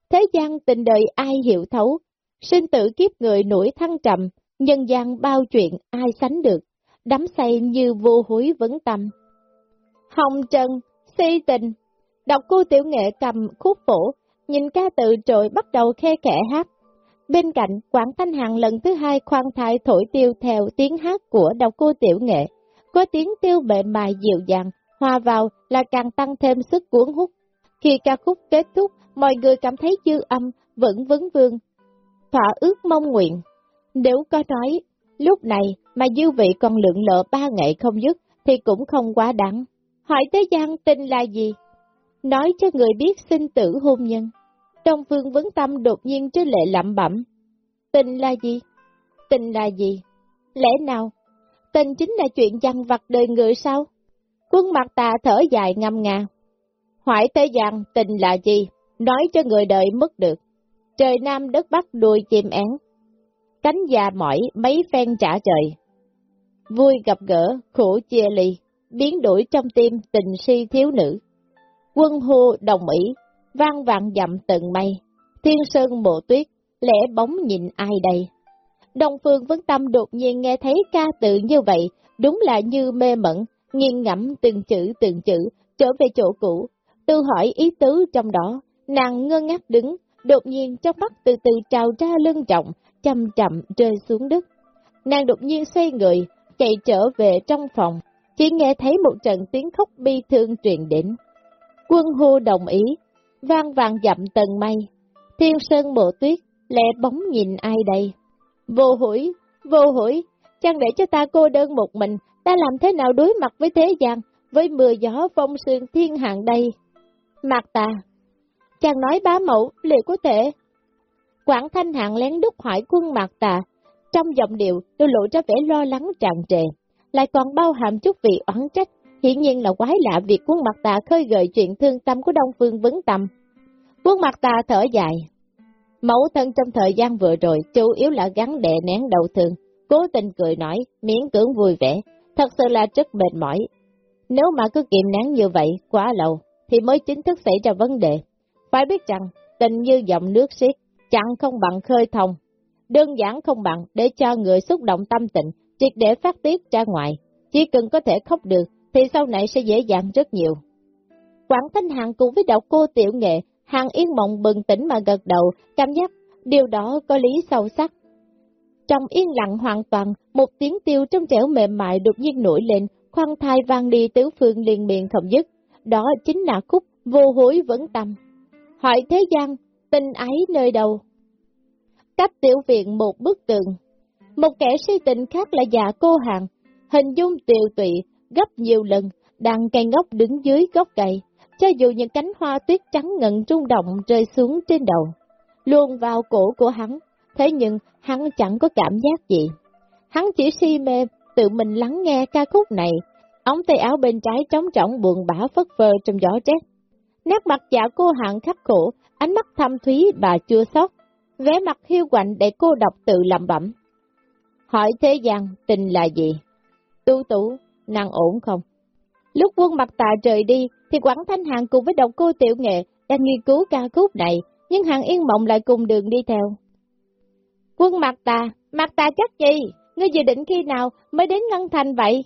Thế gian tình đời ai hiểu thấu, sinh tử kiếp người nổi thăng trầm, nhân gian bao chuyện ai sánh được, đắm say như vô hối vấn tâm. Hồng Trần si tình. Đọc cô tiểu nghệ cầm khúc phổ, nhìn ca tự trội bắt đầu khe khẽ hát. Bên cạnh, Quảng Thanh Hằng lần thứ hai khoan thai thổi tiêu theo tiếng hát của đọc cô tiểu nghệ. Có tiếng tiêu bệ mài dịu dàng, hòa vào là càng tăng thêm sức cuốn hút. Khi ca khúc kết thúc, mọi người cảm thấy dư âm vẫn vấn vương, thỏa ước mong nguyện. Nếu có nói, lúc này mà dư vị còn lượng lợ ba ngày không dứt, thì cũng không quá đáng. Hỏi thế gian tình là gì? Nói cho người biết sinh tử hôn nhân. Đông Phương Vấn Tâm đột nhiên trở lệ lẩm bẩm. Tình là gì? Tình là gì? Lẽ nào? Tình chính là chuyện dằn vặt đời người sao? Quân mặt tà thở dài ngâm nga. Hỏi thế gian tình là gì? Nói cho người đời mất được. Trời Nam đất Bắc đuôi chim én. Cánh già mỏi mấy phen trả trời. Vui gặp gỡ, khổ chia ly, biến đổi trong tim tình si thiếu nữ. Quân hô đồng ý, vang vạn dặm từng mây, thiên sơn mộ tuyết, lẽ bóng nhìn ai đây? Đông Phương Vấn Tâm đột nhiên nghe thấy ca tự như vậy, đúng là như mê mẩn, nghiêng ngẫm từng chữ từng chữ, trở về chỗ cũ, tự hỏi ý tứ trong đó, nàng ngơ ngác đứng, đột nhiên trong mắt từ từ trào ra lưng trọng, chậm chậm rơi xuống đất. Nàng đột nhiên xoay người, chạy trở về trong phòng, chỉ nghe thấy một trận tiếng khóc bi thương truyền đến. Quân hô đồng ý, vang vàng dặm tầng mây, thiên sơn bộ tuyết, lẹ bóng nhìn ai đây? Vô hủy, vô hủy, chẳng để cho ta cô đơn một mình, ta làm thế nào đối mặt với thế gian, với mưa gió phong sương thiên hạng đây? Mặt ta, chàng nói bá mẫu, liệu có thể? Quảng Thanh Hạng lén đúc hỏi quân Mạc tà, trong giọng điệu tôi lộ ra vẻ lo lắng tràn trề, lại còn bao hàm chút vị oán trách, hiển nhiên là quái lạ việc quân Mạc tà khơi gợi chuyện thương tâm của Đông Phương vấn tâm. Quân Mạc tà thở dài, mẫu thân trong thời gian vừa rồi chủ yếu là gắn đè nén đầu thương, cố tình cười nói, miễn cưỡng vui vẻ, thật sự là rất mệt mỏi. Nếu mà cứ kiềm nén như vậy quá lâu, thì mới chính thức xảy ra vấn đề. Phải biết rằng, tình như dòng nước xiết, chẳng không bằng khơi thông. Đơn giản không bằng để cho người xúc động tâm tình, triệt để phát tiết ra ngoài. Chỉ cần có thể khóc được, thì sau này sẽ dễ dàng rất nhiều. Quảng Thanh Hằng cùng với đạo cô tiểu nghệ, Hàng Yên Mộng bừng tỉnh mà gật đầu, cảm giác điều đó có lý sâu sắc. Trong yên lặng hoàn toàn, một tiếng tiêu trong trẻo mềm mại đột nhiên nổi lên, khoan thai vang đi tứ phương liền miền không dứt. Đó chính là khúc vô hối vấn tâm. Hỏi thế gian, tình ái nơi đâu? Cách tiểu viện một bức tường. Một kẻ si tình khác là già cô hàng, hình dung tiều tụy, gấp nhiều lần, đang cây ngốc đứng dưới gốc cây, cho dù những cánh hoa tuyết trắng ngần trung động rơi xuống trên đầu, luôn vào cổ của hắn, thế nhưng hắn chẳng có cảm giác gì. Hắn chỉ si mê, tự mình lắng nghe ca khúc này, ống tay áo bên trái trống trọng buồn bã phất phơ trong gió rét. Nét mặt dạ cô hạng khắc khổ, ánh mắt thâm thúy bà chua sót, vẻ mặt hiu quạnh để cô độc tự lẩm bẩm. Hỏi thế gian, tình là gì? Tu tủ, năng ổn không? Lúc quân mặt tà rời đi, thì Quảng Thanh Hàng cùng với độc cô tiểu nghệ đang nghiên cứu ca khúc này, nhưng Hàng Yên Mộng lại cùng đường đi theo. Quân mặt tà, mặt tà chắc gì? Ngươi dự định khi nào mới đến Ngân Thành vậy?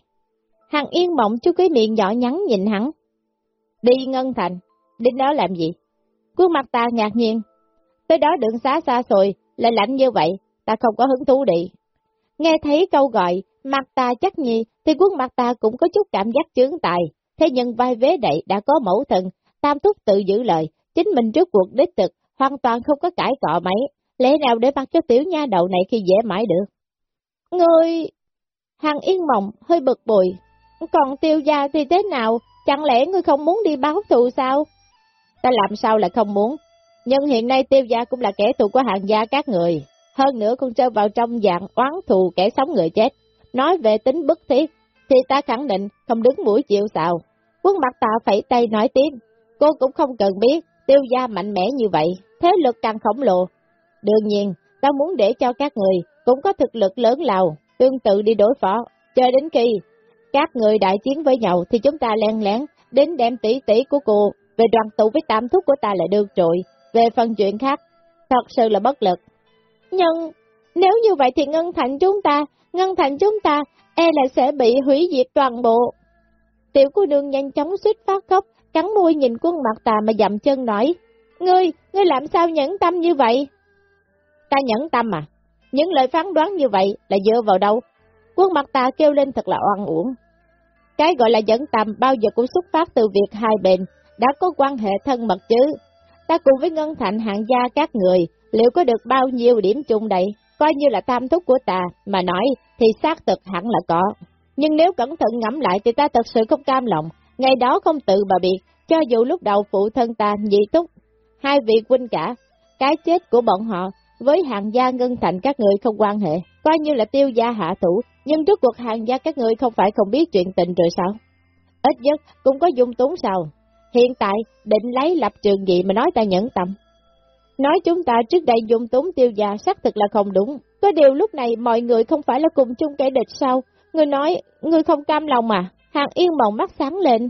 Hàng Yên Mộng chú cái miệng nhỏ nhắn nhìn hắn. Đi Ngân Thành, đến đó làm gì? Quân mặt ta ngạc nhiên. Tới đó đường xá xa xôi, lại lạnh như vậy, ta không có hứng thú đi. Nghe thấy câu gọi, mặt ta chắc nhi, thì quân mặt ta cũng có chút cảm giác chướng tài, thế nhưng vai vế đậy đã có mẫu thần, tam thúc tự giữ lời, chính mình trước cuộc đích thực, hoàn toàn không có cãi cọ mấy, lẽ nào để mặc cho tiểu nha đầu này khi dễ mãi được. Ngươi... Hàng yên mộng, hơi bực bội, còn tiêu gia thì thế nào, chẳng lẽ ngươi không muốn đi báo thù sao? Ta làm sao lại không muốn, nhưng hiện nay tiêu gia cũng là kẻ thù của hàng gia các người, hơn nữa còn trơ vào trong dạng oán thù kẻ sống người chết. Nói về tính bức thiết, thì ta khẳng định không đứng mũi chịu sào. Quân mặt ta phải tay nói tiếp, cô cũng không cần biết, tiêu gia mạnh mẽ như vậy, thế lực càng khổng lồ. Đương nhiên, ta muốn để cho các người cũng có thực lực lớn lao, tương tự đi đối phó, chờ đến khi các người đại chiến với nhau thì chúng ta len lén đến đem tỷ tỷ của cô về đoàn tụ với tam thúc của ta là được rồi, về phần chuyện khác, thật sự là bất lực. Nhưng, nếu như vậy thì Ngân Thành chúng ta, Ngân Thành chúng ta, e là sẽ bị hủy diệt toàn bộ. Tiểu cô nương nhanh chóng suýt phát khóc, cắn môi nhìn quân mặt tà mà dậm chân nói, Ngươi, ngươi làm sao nhẫn tâm như vậy? Ta nhẫn tâm à? Những lời phán đoán như vậy là dựa vào đâu? Quân mặt ta kêu lên thật là oan uổng. Cái gọi là nhẫn tâm bao giờ cũng xuất phát từ việc hai bên đã có quan hệ thân mật chứ. Ta cùng với Ngân Thạnh hạng gia các người, liệu có được bao nhiêu điểm chung đây? Coi như là tam thúc của ta, mà nói thì xác thực hẳn là có. Nhưng nếu cẩn thận ngẫm lại thì ta thật sự không cam lòng, ngày đó không tự bà biệt, cho dù lúc đầu phụ thân ta nhị túc, hai vị huynh cả, cái chết của bọn họ với hàng gia ngân thành các người không quan hệ, coi như là tiêu gia hạ thủ, nhưng trước cuộc hàng gia các người không phải không biết chuyện tình rồi sao? Ít nhất cũng có dung túng sao? Hiện tại định lấy lập trường gì mà nói ta nhẫn tâm? Nói chúng ta trước đây dung túng tiêu già xác thực là không đúng. Có điều lúc này mọi người không phải là cùng chung kẻ địch sao? Người nói, người không cam lòng mà. Hàng yên mộng mắt sáng lên,